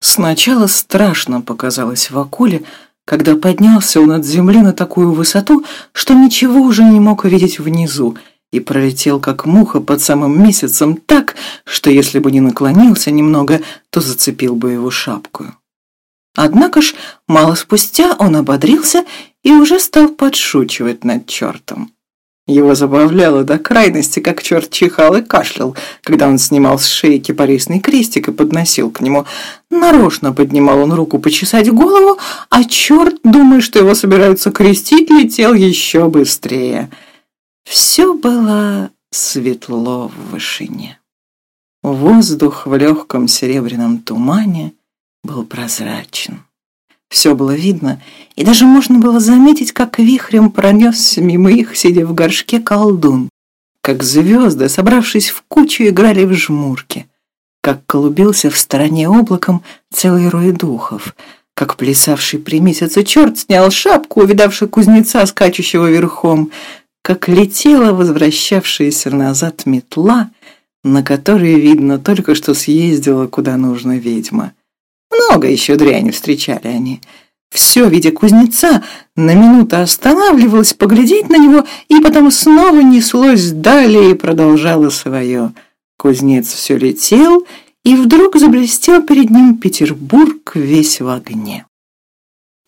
Сначала страшно показалось Вакуле, когда поднялся он от земли на такую высоту, что ничего уже не мог увидеть внизу, и пролетел как муха под самым месяцем так, что если бы не наклонился немного, то зацепил бы его шапку. Однако ж, мало спустя он ободрился и уже стал подшучивать над чертом. Его забавляло до крайности, как черт чихал и кашлял, когда он снимал с шеи кипарисный крестик и подносил к нему. Нарочно поднимал он руку почесать голову, а черт, думая, что его собираются крестить, летел еще быстрее. Все было светло в вышине. Воздух в легком серебряном тумане был прозрачен. Все было видно, и даже можно было заметить, как вихрем пронесся мимо их, сидя в горшке, колдун, как звезды, собравшись в кучу, играли в жмурки, как колубился в стороне облаком целый рой духов, как плясавший при месяце черт снял шапку, увидавший кузнеца, скачущего верхом, как летела возвращавшаяся назад метла, на которой, видно, только что съездила куда нужно ведьма. Много еще дряни встречали они. Все, видя кузнеца, на минуту останавливалось поглядеть на него, и потом снова неслось далее и продолжало свое. Кузнец все летел, и вдруг заблестел перед ним Петербург весь в огне.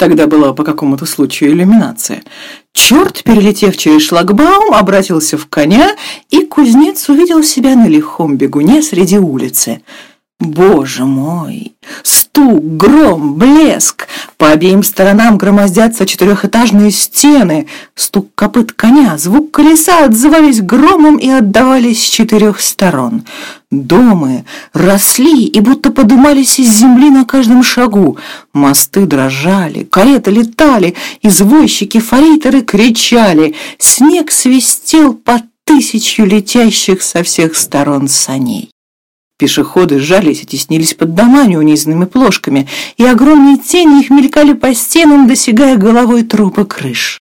Тогда была по какому-то случаю иллюминация. Черт, перелетев через шлагбаум, обратился в коня, и кузнец увидел себя на лихом бегуне среди улицы – Боже мой! Стук, гром, блеск! По обеим сторонам громоздятся четырехэтажные стены. Стук копыт коня, звук колеса отзывались громом и отдавались с четырех сторон. Дома росли и будто подымались из земли на каждом шагу. Мосты дрожали, кареты летали, извозчики, форейтеры кричали. Снег свистел под тысячу летящих со всех сторон саней. Пешеходы сжались и теснились под домами унизанными плошками, и огромные тени их мелькали по стенам, досягая головой трупа крыш.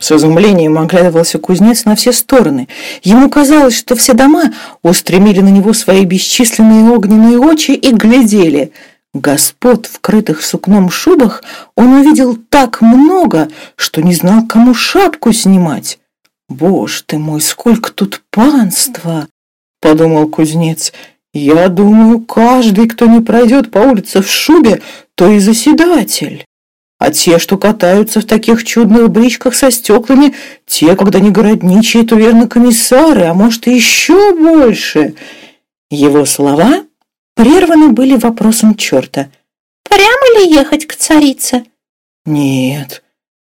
С изумлением оглядывался кузнец на все стороны. Ему казалось, что все дома устремили на него свои бесчисленные огненные очи и глядели. Господ, вкрытых сукном шубах, он увидел так много, что не знал, кому шапку снимать. «Боже ты мой, сколько тут панства!» — подумал кузнец — я думаю, каждый, кто не пройдет по улице в шубе, то и заседатель. А те, что катаются в таких чудных бричках со стеклами, те, когда не городничие, то верно комиссары, а может и еще больше. Его слова прерваны были вопросом черта. «Прямо ли ехать к царице?» «Нет,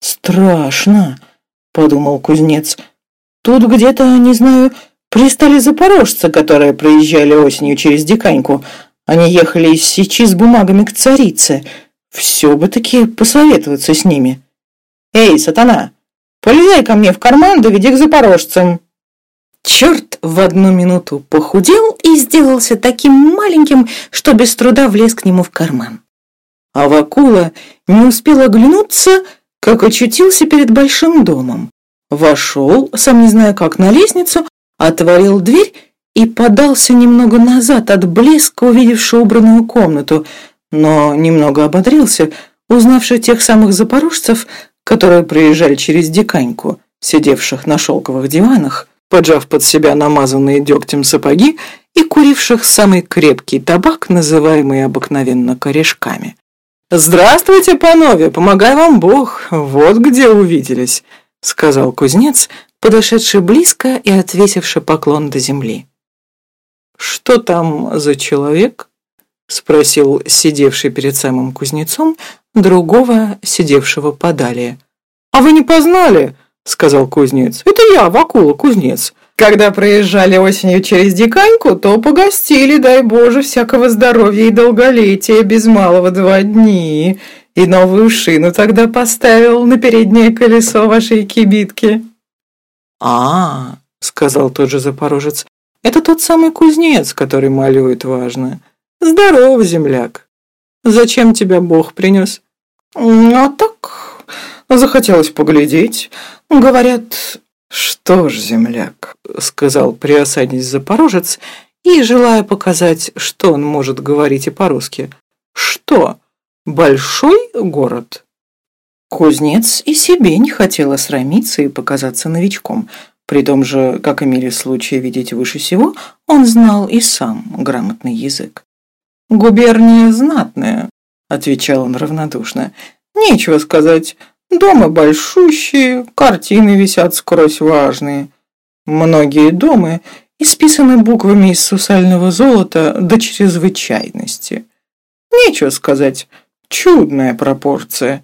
страшно», — подумал кузнец. «Тут где-то, не знаю, Пристали запорожцы, которые проезжали осенью через Диканьку. Они ехали из Сечи с бумагами к царице. Все бы таки посоветоваться с ними. «Эй, сатана, полезай ко мне в карман, доведи к запорожцам!» Черт в одну минуту похудел и сделался таким маленьким, что без труда влез к нему в карман. А Вакула не успел оглянуться, как очутился перед большим домом. Вошел, сам не зная как, на лестницу, отворил дверь и подался немного назад от блеска, увидевши убранную комнату, но немного ободрился, узнавши тех самых запорожцев, которые проезжали через Диканьку, сидевших на шелковых диванах, поджав под себя намазанные дегтем сапоги и куривших самый крепкий табак, называемый обыкновенно корешками. «Здравствуйте, панове, помогай вам Бог, вот где увиделись», — сказал кузнец, подошедший близко и отвесивший поклон до земли. «Что там за человек?» — спросил сидевший перед самым кузнецом другого, сидевшего подалее. «А вы не познали?» — сказал кузнец. «Это я, Вакула, кузнец. Когда проезжали осенью через Диканьку, то погостили, дай Боже, всякого здоровья и долголетия, без малого два дни. И новую шину тогда поставил на переднее колесо вашей кибитки». «А, — сказал тот же запорожец, — это тот самый кузнец, который малюет важно. Здорово, земляк. Зачем тебя Бог принес?» «А так, захотелось поглядеть. Говорят, что ж, земляк, — сказал приосадясь запорожец, и, желая показать, что он может говорить и по-русски, — что, большой город?» Кузнец и себе не хотел осрамиться и показаться новичком, При том же, как имели случай видеть выше всего, он знал и сам грамотный язык. «Губерния знатная», — отвечал он равнодушно. «Нечего сказать. Дома большущие, картины висят скрозь важные. Многие дома исписаны буквами из сусального золота до чрезвычайности. Нечего сказать, чудная пропорция.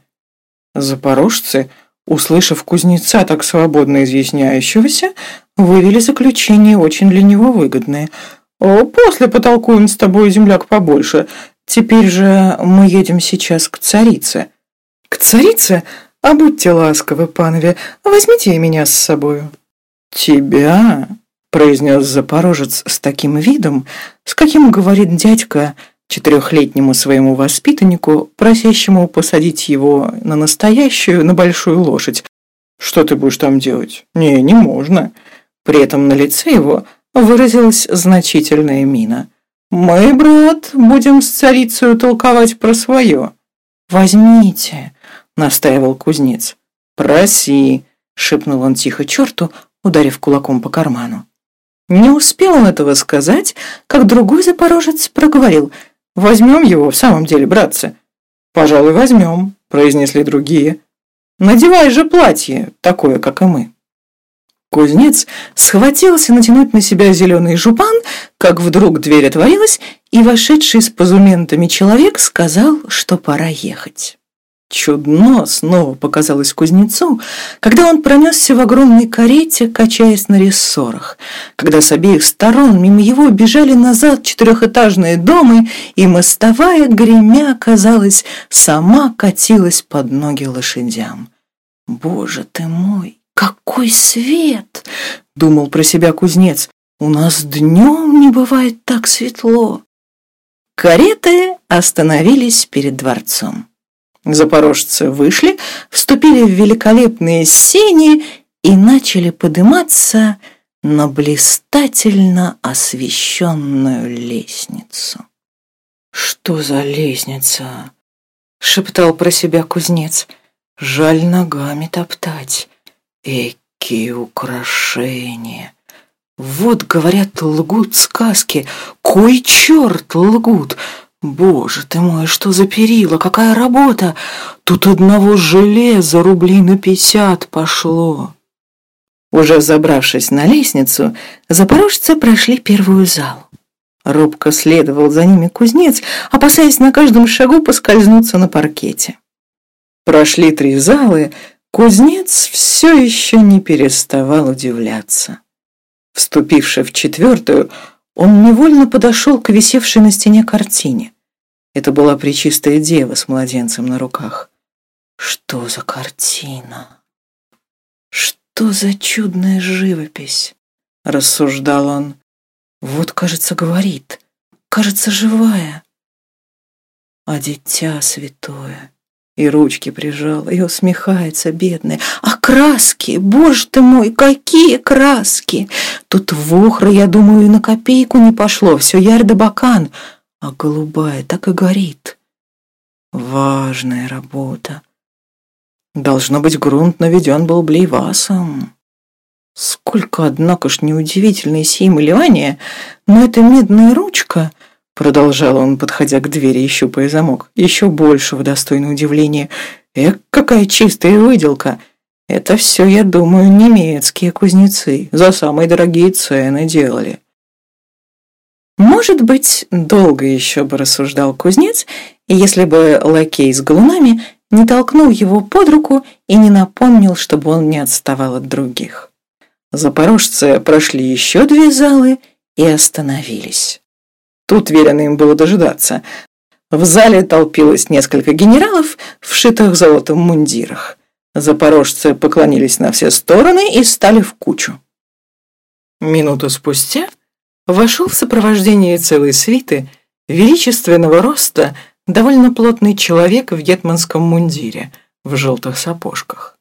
Запорожцы, услышав кузнеца так свободно изъясняющегося, вывели заключение очень для него выгодное. «После потолкуем с тобой, земляк, побольше. Теперь же мы едем сейчас к царице». «К царице? А будьте ласковы, панове, возьмите меня с собою». «Тебя?» – произнес Запорожец с таким видом, с каким говорит дядька четырехлетнему своему воспитаннику, просящему посадить его на настоящую, на большую лошадь. «Что ты будешь там делать?» «Не, не можно». При этом на лице его выразилась значительная мина. «Мы, брат, будем с царицей толковать про свое». «Возьмите», — настаивал кузнец. «Проси», — шепнул он тихо черту, ударив кулаком по карману. Не успел он этого сказать, как другой запорожец проговорил. «Возьмем его в самом деле, братцы?» «Пожалуй, возьмем», — произнесли другие. «Надевай же платье, такое, как и мы». Кузнец схватился натянуть на себя зеленый жупан, как вдруг дверь отворилась, и вошедший с позументами человек сказал, что пора ехать. Чудно снова показалось кузнецу, когда он пронесся в огромной карете, качаясь на рессорах, когда с обеих сторон мимо его бежали назад четырехэтажные дома, и мостовая, гремя, казалось, сама катилась под ноги лошадям. «Боже ты мой, какой свет!» — думал про себя кузнец. «У нас днем не бывает так светло». Кареты остановились перед дворцом. Запорожцы вышли, вступили в великолепные сени и начали подниматься на блистательно освещенную лестницу. «Что за лестница?» — шептал про себя кузнец. «Жаль ногами топтать. Эки украшения!» Вот, говорят, лгут сказки. Кой черт лгут? Боже ты мой, что за перила, какая работа! Тут одного железа рублей на пятьдесят пошло. Уже забравшись на лестницу, запорожцы прошли первую зал. Робко следовал за ними кузнец, опасаясь на каждом шагу поскользнуться на паркете. Прошли три залы, кузнец все еще не переставал удивляться. Вступивший в четвертую, он невольно подошел к висевшей на стене картине. Это была пречистая дева с младенцем на руках. Что за картина? Что за чудная живопись? Рассуждал он. Вот, кажется, говорит. Кажется, живая. А дитя святое. И ручки прижала, и усмехается, бедная. А краски, боже ты мой, какие краски! Тут вохра, я думаю, и на копейку не пошло, все ярь да бакан а голубая так и горит. Важная работа. Должно быть, грунт наведен был блейвасом. Сколько, однако ж, неудивительной сей малевания, но эта медная ручка, продолжал он, подходя к двери и щупая замок, еще большего достойно удивления. Эх, какая чистая выделка! Это все, я думаю, немецкие кузнецы за самые дорогие цены делали. Может быть, долго еще бы рассуждал кузнец, если бы лакей с галунами не толкнул его под руку и не напомнил, чтобы он не отставал от других. Запорожцы прошли еще две залы и остановились. Тут велено им было дожидаться. В зале толпилось несколько генералов, вшитых золотом мундирах. Запорожцы поклонились на все стороны и стали в кучу. Минуту спустя вошел в сопровождении целой свиты величественного роста довольно плотный человек в гетманском мундире в желтых сапожках.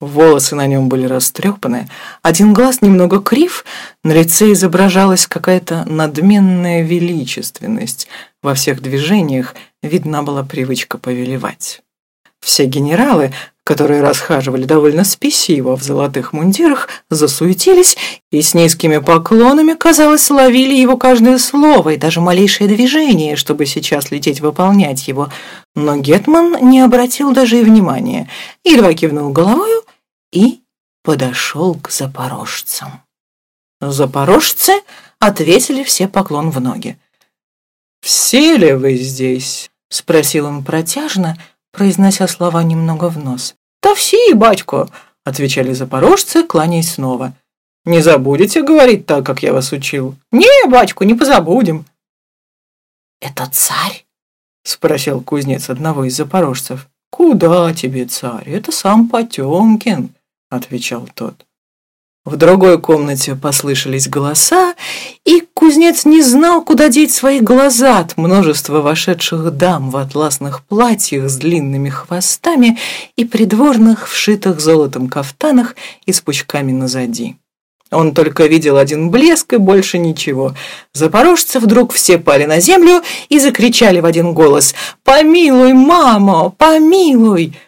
Волосы на нем были растрепаны, один глаз немного крив, на лице изображалась какая-то надменная величественность, во всех движениях видна была привычка повелевать. Все генералы, которые расхаживали довольно спесиво в золотых мундирах, засуетились и с низкими поклонами, казалось, ловили его каждое слово и даже малейшее движение, чтобы сейчас лететь выполнять его. Но Гетман не обратил даже и внимания, едва кивнул головою и подошел к запорожцам. Запорожцы ответили все поклон в ноги. «Все ли вы здесь?» — спросил он протяжно, произнося слова немного в нос. «Да все, батько!» — отвечали запорожцы, кланяясь снова. «Не забудете говорить так, как я вас учил?» «Не, батько, не позабудем!» «Это царь?» — спросил кузнец одного из запорожцев. «Куда тебе, царь? Это сам Потемкин!» — отвечал тот. В другой комнате послышались голоса, и кузнец не знал, куда деть свои глаза от множества вошедших дам в атласных платьях с длинными хвостами и придворных, вшитых золотом кафтанах и с пучками назади. Он только видел один блеск и больше ничего. Запорожцы вдруг все пали на землю и закричали в один голос «Помилуй, мамо, помилуй!»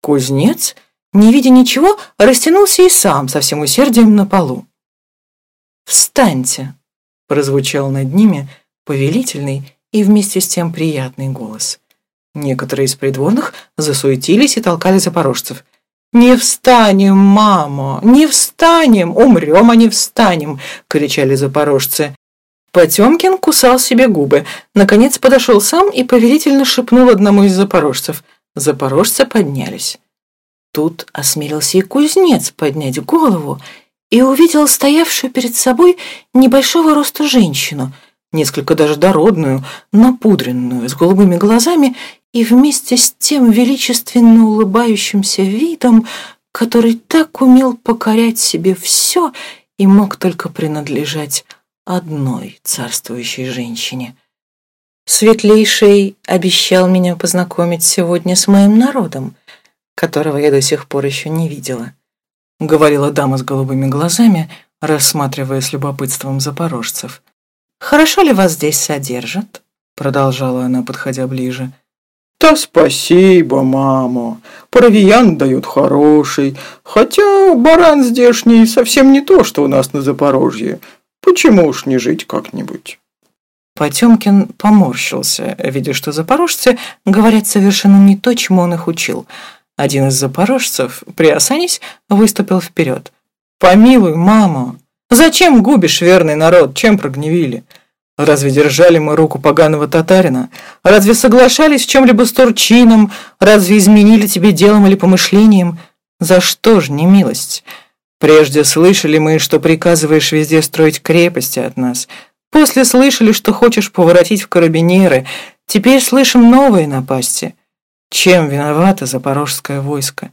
Кузнец не видя ничего, растянулся и сам со всем усердием на полу. «Встаньте!» — прозвучал над ними повелительный и вместе с тем приятный голос. Некоторые из придворных засуетились и толкали запорожцев. «Не встанем, мамо! Не встанем! Умрем, а не встанем!» — кричали запорожцы. Потемкин кусал себе губы. Наконец подошел сам и повелительно шепнул одному из запорожцев. Запорожцы поднялись. Тут осмелился и кузнец поднять голову и увидел стоявшую перед собой небольшого роста женщину, несколько даже дородную, напудренную, с голубыми глазами и вместе с тем величественно улыбающимся видом, который так умел покорять себе все и мог только принадлежать одной царствующей женщине. Светлейший обещал меня познакомить сегодня с моим народом, которого я до сих пор еще не видела», — говорила дама с голубыми глазами, рассматривая с любопытством запорожцев. «Хорошо ли вас здесь содержат?» — продолжала она, подходя ближе. «Да спасибо, мама. Провиант дают хороший, хотя баран здешний совсем не то, что у нас на Запорожье. Почему уж не жить как-нибудь?» Потемкин поморщился, видя, что запорожцы говорят совершенно не то, чему он их учил — один из запорожцев, приосанись, выступил вперед. «Помилуй, маму! Зачем губишь верный народ? Чем прогневили? Разве держали мы руку поганого татарина? Разве соглашались в чем-либо с турчином? Разве изменили тебе делом или помышлением? За что ж не милость? Прежде слышали мы, что приказываешь везде строить крепости от нас. После слышали, что хочешь поворотить в карабинеры. Теперь слышим новые напасти». Чем виновато запорожское войско?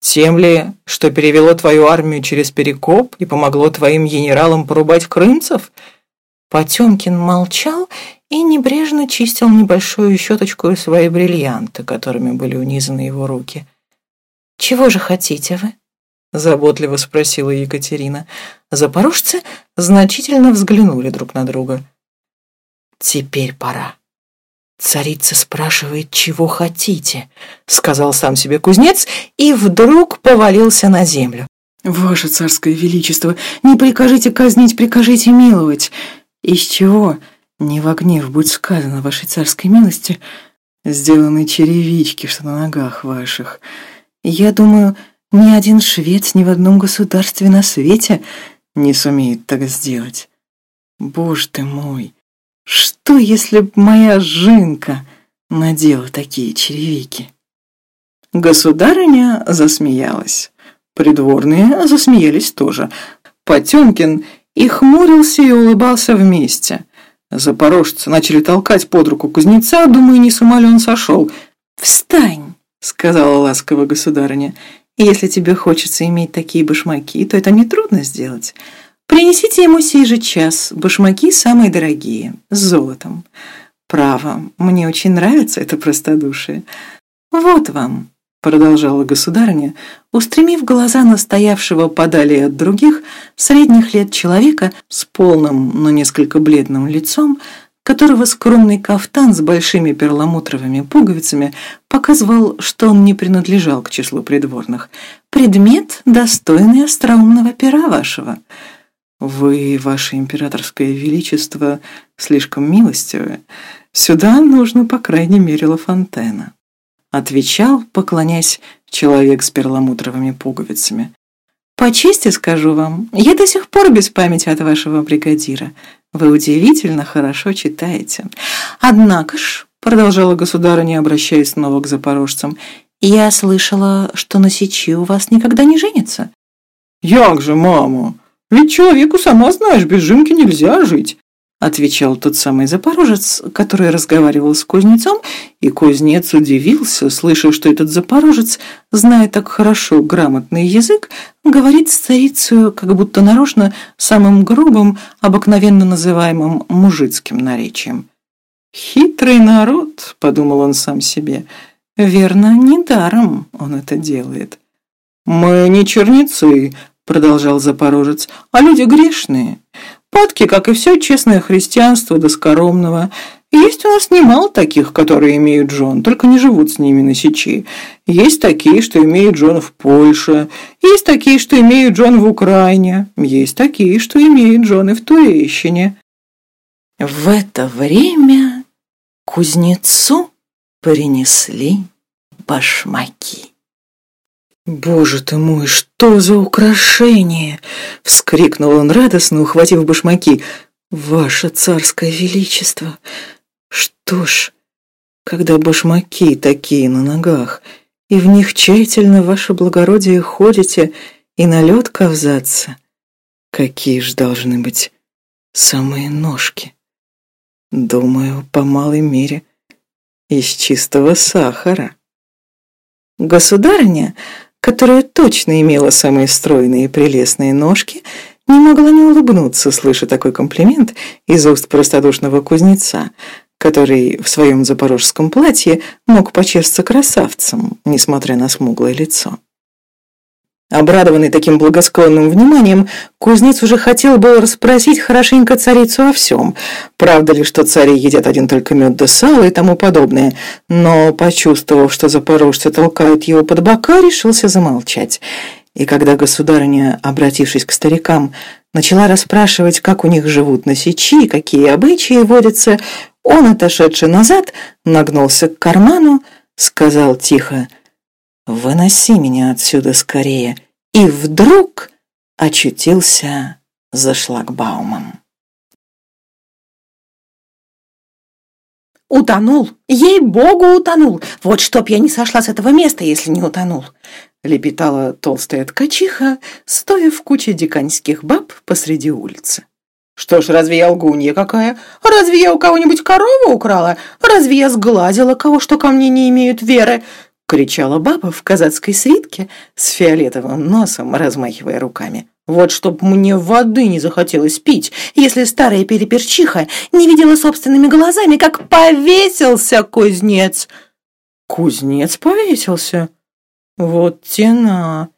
Тем ли, что перевело твою армию через Перекоп и помогло твоим генералам порубать крымцев? Потемкин молчал и небрежно чистил небольшую щеточку свои бриллианты, которыми были унизаны его руки. «Чего же хотите вы?» — заботливо спросила Екатерина. Запорожцы значительно взглянули друг на друга. «Теперь пора», «Царица спрашивает, чего хотите», — сказал сам себе кузнец и вдруг повалился на землю. «Ваше царское величество, не прикажите казнить, прикажите миловать. Из чего, не во гнев будь сказано вашей царской милости, сделаны черевички, что на ногах ваших. Я думаю, ни один швец ни в одном государстве на свете не сумеет так сделать. Боже ты мой!» Что, если б моя жинка надела такие черевики? Государыня засмеялась. Придворные засмеялись тоже. Потемкин и хмурился и улыбался вместе. Запорожцы начали толкать под руку кузнеца, думаю, не с ума ли он сошел. «Встань!» — сказала ласково государыня. «Если тебе хочется иметь такие башмаки, то это нетрудно сделать. Принесите ему сей же час, башмаки самые дорогие, с золотом. Право, мне очень нравится это простодушие. Вот вам, продолжала государыня, устремив глаза на стоявшего подали от других средних лет человека с полным, но несколько бледным лицом, которого скромный кафтан с большими перламутровыми пуговицами показывал, что он не принадлежал к числу придворных. «Предмет, достойный остроумного пера вашего». «Вы, ваше императорское величество, слишком милостивы. Сюда нужно, по крайней мере, Лафонтена», — отвечал, поклоняясь человек с перламутровыми пуговицами. «По чести скажу вам, я до сих пор без памяти от вашего бригадира. Вы удивительно хорошо читаете. Однако ж, продолжала государыня, обращаясь снова к запорожцам, я слышала, что на сечи у вас никогда не женится. Як же, мама? Ведь человеку, сама знаешь, без жинки нельзя жить отвечал тот самый запорожец, который разговаривал с кузнецом, и кузнец удивился, слыша, что этот запорожец, зная так хорошо грамотный язык, говорит с царицей как будто нарочно самым грубым, обыкновенно называемым мужицким наречием. «Хитрый народ», — подумал он сам себе, — «верно, недаром он это делает». «Мы не черницы», — продолжал запорожец, — «а люди грешные». Падки, как и все честное христианство до скоромного. Есть у нас немало таких, которые имеют жен, только не живут с ними на сечи. Есть такие, что имеют жен в Польше. Есть такие, что имеют жен в Украине. Есть такие, что имеют жены в Турещине. В это время кузнецу принесли башмаки. «Боже ты мой, что за украшение!» — вскрикнул он радостно, ухватив башмаки. «Ваше царское величество! Что ж, когда башмаки такие на ногах, и в них тщательно, ваше благородие, ходите и на лед ковзаться, какие ж должны быть самые ножки? Думаю, по малой мере, из чистого сахара». Государыня которая точно имела самые стройные и прелестные ножки, не могла не улыбнуться, слыша такой комплимент из уст простодушного кузнеца, который в своем запорожском платье мог почесться красавцем, несмотря на смуглое лицо. Обрадованный таким благосклонным вниманием, кузнец уже хотел было расспросить хорошенько царицу о всем. Правда ли, что цари едят один только мед да сало и тому подобное, но, почувствовав, что запорожцы толкают его под бока, решился замолчать. И когда государыня, обратившись к старикам, начала расспрашивать, как у них живут на сечи, какие обычаи водятся, он, отошедший назад, нагнулся к карману, сказал тихо — «Выноси меня отсюда скорее!» И вдруг очутился за шлагбаумом. «Утонул! Ей-богу, утонул! Вот чтоб я не сошла с этого места, если не утонул!» Лепетала толстая ткачиха, стоя в куче диканьских баб посреди улицы. «Что ж, разве я лгунья какая? Разве я у кого-нибудь корову украла? Разве я сгладила кого, что ко мне не имеют веры? Кричала баба в казацкой свитке с фиолетовым носом, размахивая руками. Вот чтоб мне воды не захотелось пить, если старая переперчиха не видела собственными глазами, как повесился кузнец. Кузнец повесился? Вот тена,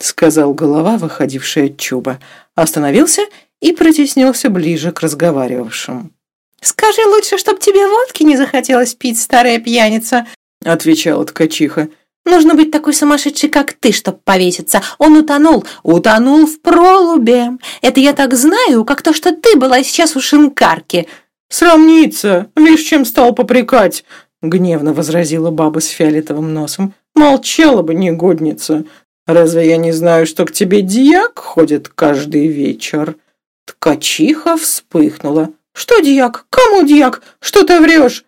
сказал голова, выходившая от чуба. Остановился и протеснился ближе к разговаривавшим. «Скажи лучше, чтоб тебе водки не захотелось пить, старая пьяница», — отвечала ткачиха. «Нужно быть такой сумасшедшей, как ты, чтоб повеситься. Он утонул, утонул в пролубе. Это я так знаю, как то, что ты была сейчас у шинкарки». «Срамниться, лишь чем стал попрекать», — гневно возразила баба с фиолетовым носом. «Молчала бы, негодница. Разве я не знаю, что к тебе дьяк ходит каждый вечер?» Ткачиха вспыхнула. «Что дьяк? Кому дьяк? Что ты врешь?»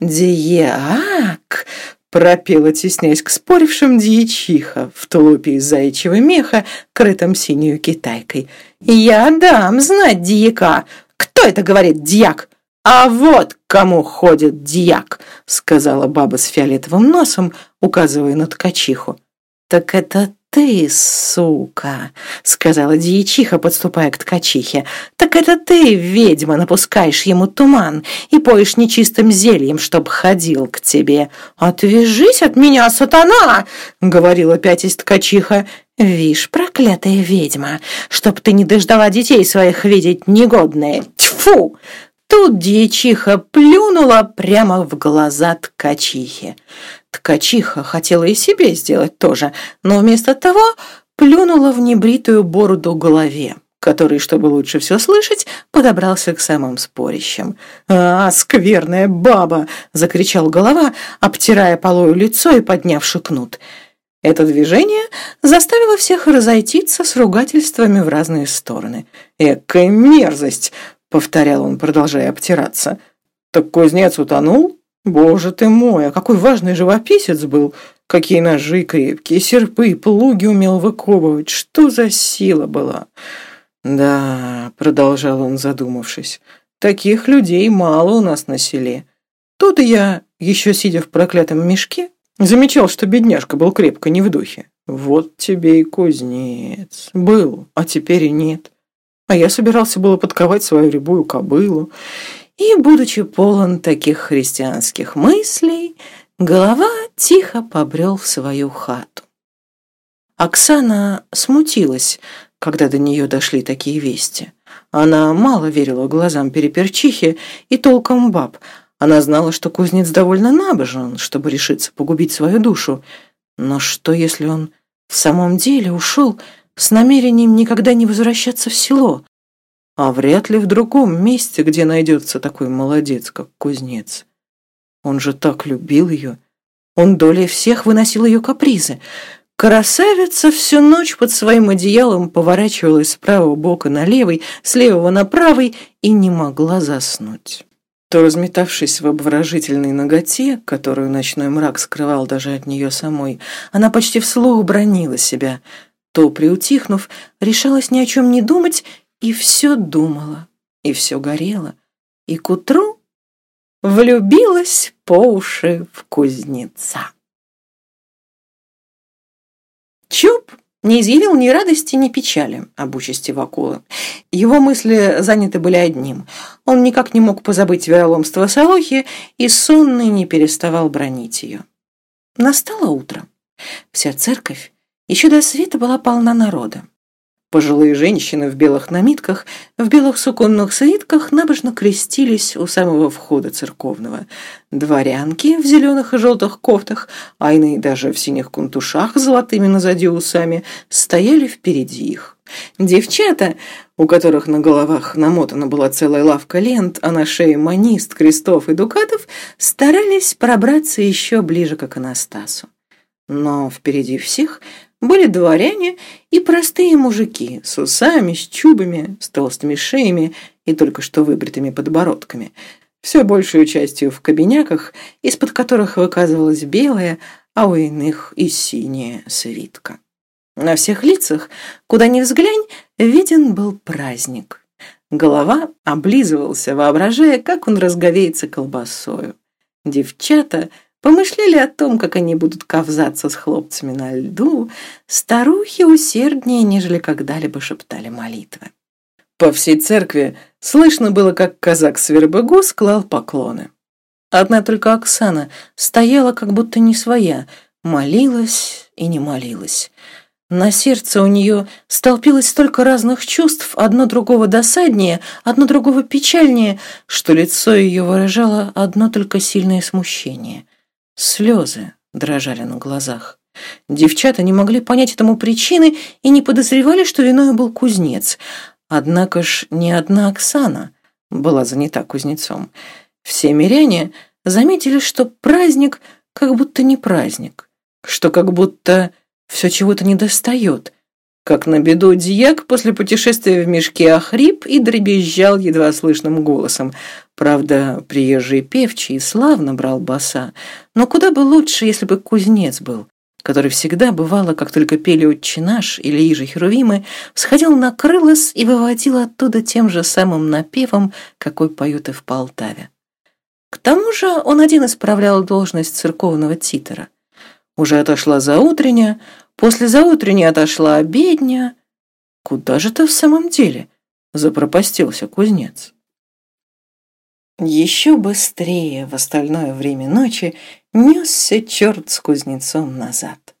«Диак!» — пропела, теснясь к спорившим дьячиха в тулупе из заячьего меха, крытом синюю китайкой. «Я дам знать дьяка! Кто это говорит дьяк?» «А вот кому ходит дьяк!» — сказала баба с фиолетовым носом, указывая на ткачиху. «Так это ты, сука!» — сказала дьячиха, подступая к ткачихе. «Так это ты, ведьма, напускаешь ему туман и поешь нечистым зельем, чтоб ходил к тебе. Отвяжись от меня, сатана!» — говорила пятясь ткачиха. «Вишь, проклятая ведьма, чтоб ты не дождала детей своих видеть негодные! Тьфу!» тут дьячиха плюнула прямо в глаза ткачихе. Ткачиха хотела и себе сделать тоже, но вместо того плюнула в небритую бороду голове который, чтобы лучше все слышать, подобрался к самым спорящим. «А, скверная баба!» — закричал голова, обтирая полою лицо и поднявши кнут. Это движение заставило всех разойтиться с ругательствами в разные стороны. «Экая мерзость!» — повторял он, продолжая обтираться. «Так кузнец утонул? Боже ты мой, а какой важный живописец был! Какие ножи крепкие, серпы, плуги умел выковывать! Что за сила была!» «Да», — продолжал он, задумавшись, — «таких людей мало у нас на селе. Тут я, еще сидя в проклятом мешке, замечал, что бедняжка был крепко не в духе. Вот тебе и кузнец. Был, а теперь и нет. А я собирался было подковать свою рябую кобылу. И, будучи полон таких христианских мыслей, голова тихо побрел в свою хату. Оксана смутилась, когда до нее дошли такие вести. Она мало верила глазам переперчихи и толком баб. Она знала, что кузнец довольно набожен, чтобы решиться погубить свою душу. Но что, если он в самом деле ушел с намерением никогда не возвращаться в село? А вряд ли в другом месте, где найдется такой молодец, как кузнец. Он же так любил ее. Он долей всех выносил ее капризы. Красавица всю ночь под своим одеялом поворачивалась с правого бока на левый, с левого на правый и не могла заснуть. То разметавшись в обворожительной ноготе, которую ночной мрак скрывал даже от нее самой, она почти вслух бронила себя, то, приутихнув, решалась ни о чем не думать и все думала, и все горело, и к утру влюбилась по уши в кузнеца. Чуб не изъявил ни радости, ни печали об участи Вакулы. Его мысли заняты были одним. Он никак не мог позабыть вероломство Солохи и сонный не переставал бронить ее. Настало утро. Вся церковь еще до света была полна народа. Пожилые женщины в белых намитках, в белых суконных свитках набожно крестились у самого входа церковного. Дворянки в зеленых и желтых кофтах, а иные даже в синих кунтушах с золотыми назади усами, стояли впереди их. Девчата, у которых на головах намотана была целая лавка лент, а на шее манист, крестов и дукатов, старались пробраться еще ближе к Анастасу. Но впереди всех были дворяне и простые мужики с усами, с чубами, с толстыми шеями и только что выбритыми подбородками, все большую частью в кабиняках, из-под которых выказывалась белая, а у иных и синяя свитка. На всех лицах, куда ни взглянь, виден был праздник. Голова облизывался, воображая, как он разговеется колбасою. Девчата — Помышляли о том, как они будут ковзаться с хлопцами на льду, старухи усерднее, нежели когда-либо шептали молитвы. По всей церкви слышно было, как казак Свербыгу склал поклоны. Одна только Оксана стояла как будто не своя, молилась и не молилась. На сердце у нее столпилось столько разных чувств, одно другого досаднее, одно другого печальнее, что лицо ее выражало одно только сильное смущение. Слезы дрожали на глазах. Девчата не могли понять этому причины и не подозревали, что виной был кузнец. Однако ж не одна Оксана была занята кузнецом. Все миряне заметили, что праздник как будто не праздник, что как будто все чего-то недостает – как на беду дьяк после путешествия в мешке охрип и дребезжал едва слышным голосом. Правда, приезжий певчий славно брал баса, но куда бы лучше, если бы кузнец был, который всегда, бывало, как только пели «Отче наш» или «Иже Херувимы», сходил на крылос и выводил оттуда тем же самым напевом, какой поют и в Полтаве. К тому же он один исправлял должность церковного титера. Уже отошла заутренняя, После заутренней отошла обедня. Куда же ты в самом деле? Запропастился кузнец. Еще быстрее в остальное время ночи несся черт с кузнецом назад.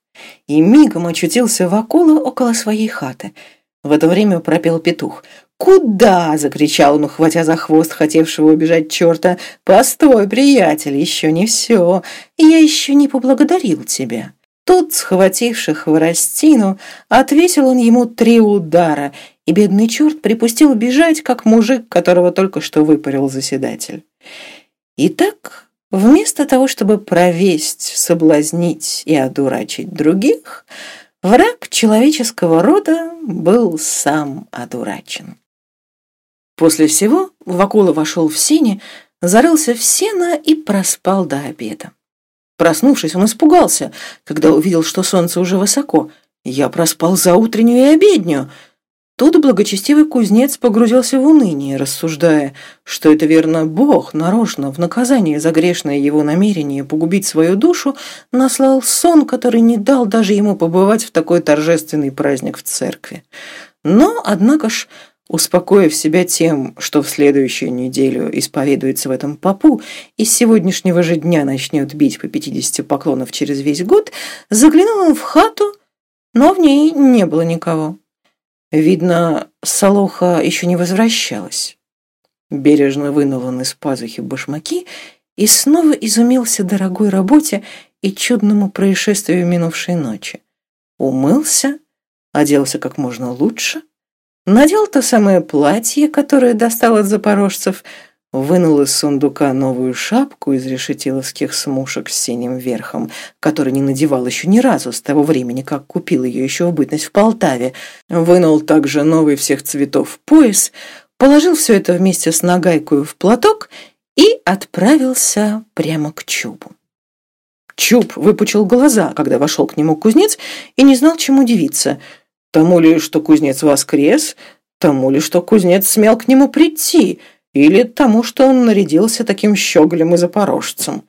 И мигом очутился в акулу около своей хаты. В это время пропел петух. «Куда?» – закричал он, ухватя за хвост хотевшего убежать черта. «Постой, приятель, еще не все. Я еще не поблагодарил тебя». Тут, схвативший хворостину, отвесил он ему три удара, и бедный черт припустил бежать, как мужик, которого только что выпарил заседатель. Итак, вместо того, чтобы провесть, соблазнить и одурачить других, враг человеческого рода был сам одурачен. После всего Вакула вошел в сене, зарылся в сено и проспал до обеда. Проснувшись, он испугался, когда увидел, что солнце уже высоко. Я проспал за утреннюю и обедню. Тут благочестивый кузнец погрузился в уныние, рассуждая, что это верно Бог нарочно в наказание за грешное его намерение погубить свою душу наслал сон, который не дал даже ему побывать в такой торжественный праздник в церкви. Но, однако ж, Успокоив себя тем, что в следующую неделю исповедуется в этом попу и с сегодняшнего же дня начнет бить по 50 поклонов через весь год, заглянул он в хату, но в ней не было никого. Видно, Солоха еще не возвращалась. Бережно вынул он из пазухи башмаки и снова изумился дорогой работе и чудному происшествию минувшей ночи. Умылся, оделся как можно лучше, Надел то самое платье, которое достал от запорожцев, вынул из сундука новую шапку из решетиловских смушек с синим верхом, который не надевал еще ни разу с того времени, как купил ее еще в бытность в Полтаве, вынул также новый всех цветов пояс, положил все это вместе с нагайкой в платок и отправился прямо к Чубу. Чуб выпучил глаза, когда вошел к нему кузнец, и не знал, чему удивиться – Тому ли, что кузнец воскрес, тому ли, что кузнец смел к нему прийти, или тому, что он нарядился таким щеголем и запорожцем.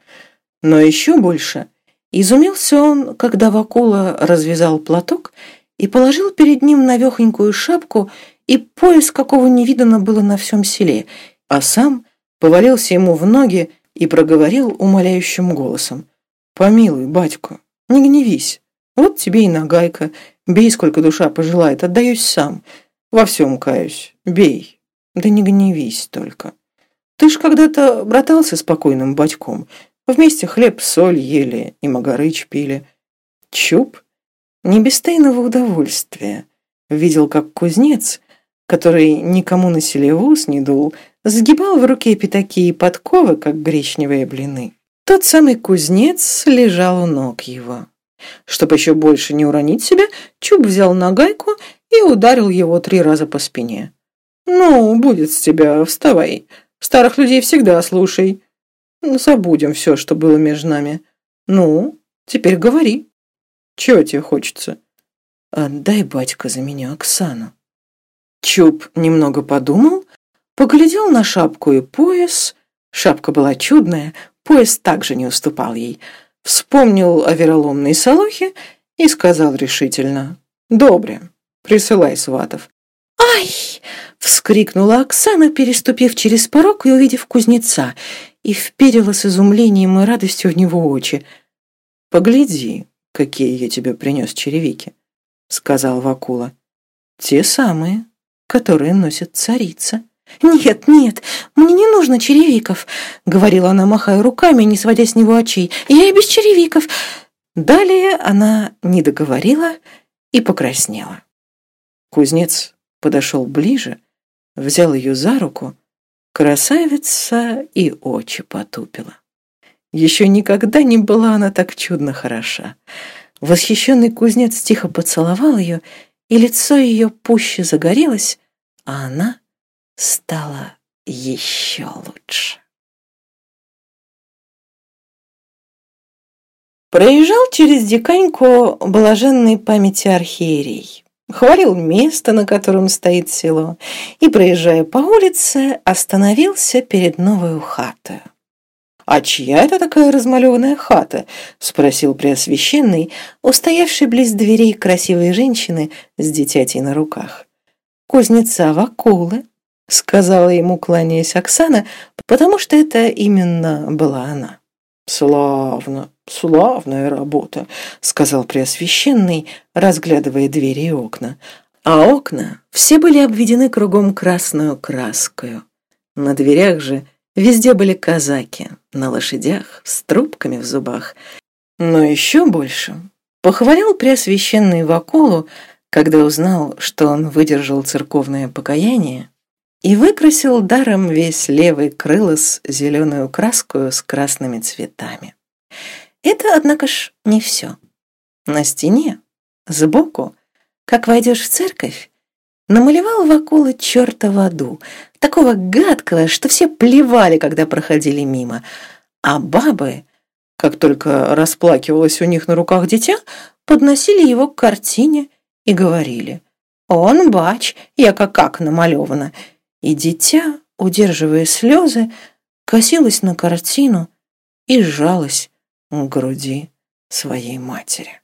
Но еще больше изумился он, когда Вакула развязал платок и положил перед ним навехонькую шапку и пояс, какого не видано было на всем селе, а сам повалился ему в ноги и проговорил умоляющим голосом. «Помилуй, батько, не гневись, вот тебе и нагайка, Бей, сколько душа пожелает, отдаюсь сам. Во всем каюсь. Бей. Да не гневись только. Ты ж когда-то братался с покойным батьком. Вместе хлеб, соль ели и магарыч пили. Чуб, не без тайного удовольствия, видел, как кузнец, который никому на селе в ус не дул, сгибал в руке пятаки и подковы, как гречневые блины. Тот самый кузнец лежал у ног его. Чтобы еще больше не уронить себя, Чуб взял нагайку и ударил его три раза по спине. «Ну, будет с тебя, вставай. Старых людей всегда слушай. Забудем все, что было между нами. Ну, теперь говори. Чего тебе хочется?» «Отдай, батька, за меня Оксану». Чуб немного подумал, поглядел на шапку и пояс. Шапка была чудная, пояс также не уступал ей – вспомнил о вероломной Солохе и сказал решительно «Добре, присылай сватов». «Ай!» — вскрикнула Оксана, переступив через порог и увидев кузнеца, и вперила с изумлением и радостью в него очи. «Погляди, какие я тебе принес черевики», — сказал Вакула. «Те самые, которые носит царица». «Нет, нет, мне не нужно черевиков», — говорила она, махая руками, не сводя с него очей. «Я и без черевиков». Далее она не договорила и покраснела. Кузнец подошел ближе, взял ее за руку, красавица и очи потупила. Еще никогда не была она так чудно хороша. Восхищенный кузнец тихо поцеловал ее, и лицо ее пуще загорелось, а она стало еще лучше. Проезжал через Диканьку блаженной памяти архиерей. Хвалил место, на котором стоит село, и, проезжая по улице, остановился перед новой хатой. «А чья это такая размалеванная хата?» — спросил Преосвященный, устоявший близ дверей красивой женщины с дитятей на руках. «Кузнеца Вакулы», сказала ему, кланяясь Оксана, потому что это именно была она. «Славно, славная работа», — сказал Преосвященный, разглядывая двери и окна. а окна все были обведены кругом красную краскою. На дверях же везде были казаки, на лошадях, с трубками в зубах. Но еще больше похвалил Преосвященный Вакулу, когда узнал, что он выдержал церковное покаяние и выкрасил даром весь левый крылос зеленую краску с красными цветами. Это, однако ж, не все. На стене, сбоку, как войдешь в церковь, намалевал Вакула черта в аду, такого гадкого, что все плевали, когда проходили мимо, а бабы, как только расплакивалось у них на руках дитя, подносили его к картине и говорили «Он, бач, яка как намалевана», и дитя, удерживая слезы, косилось на картину и сжалось к груди своей матери.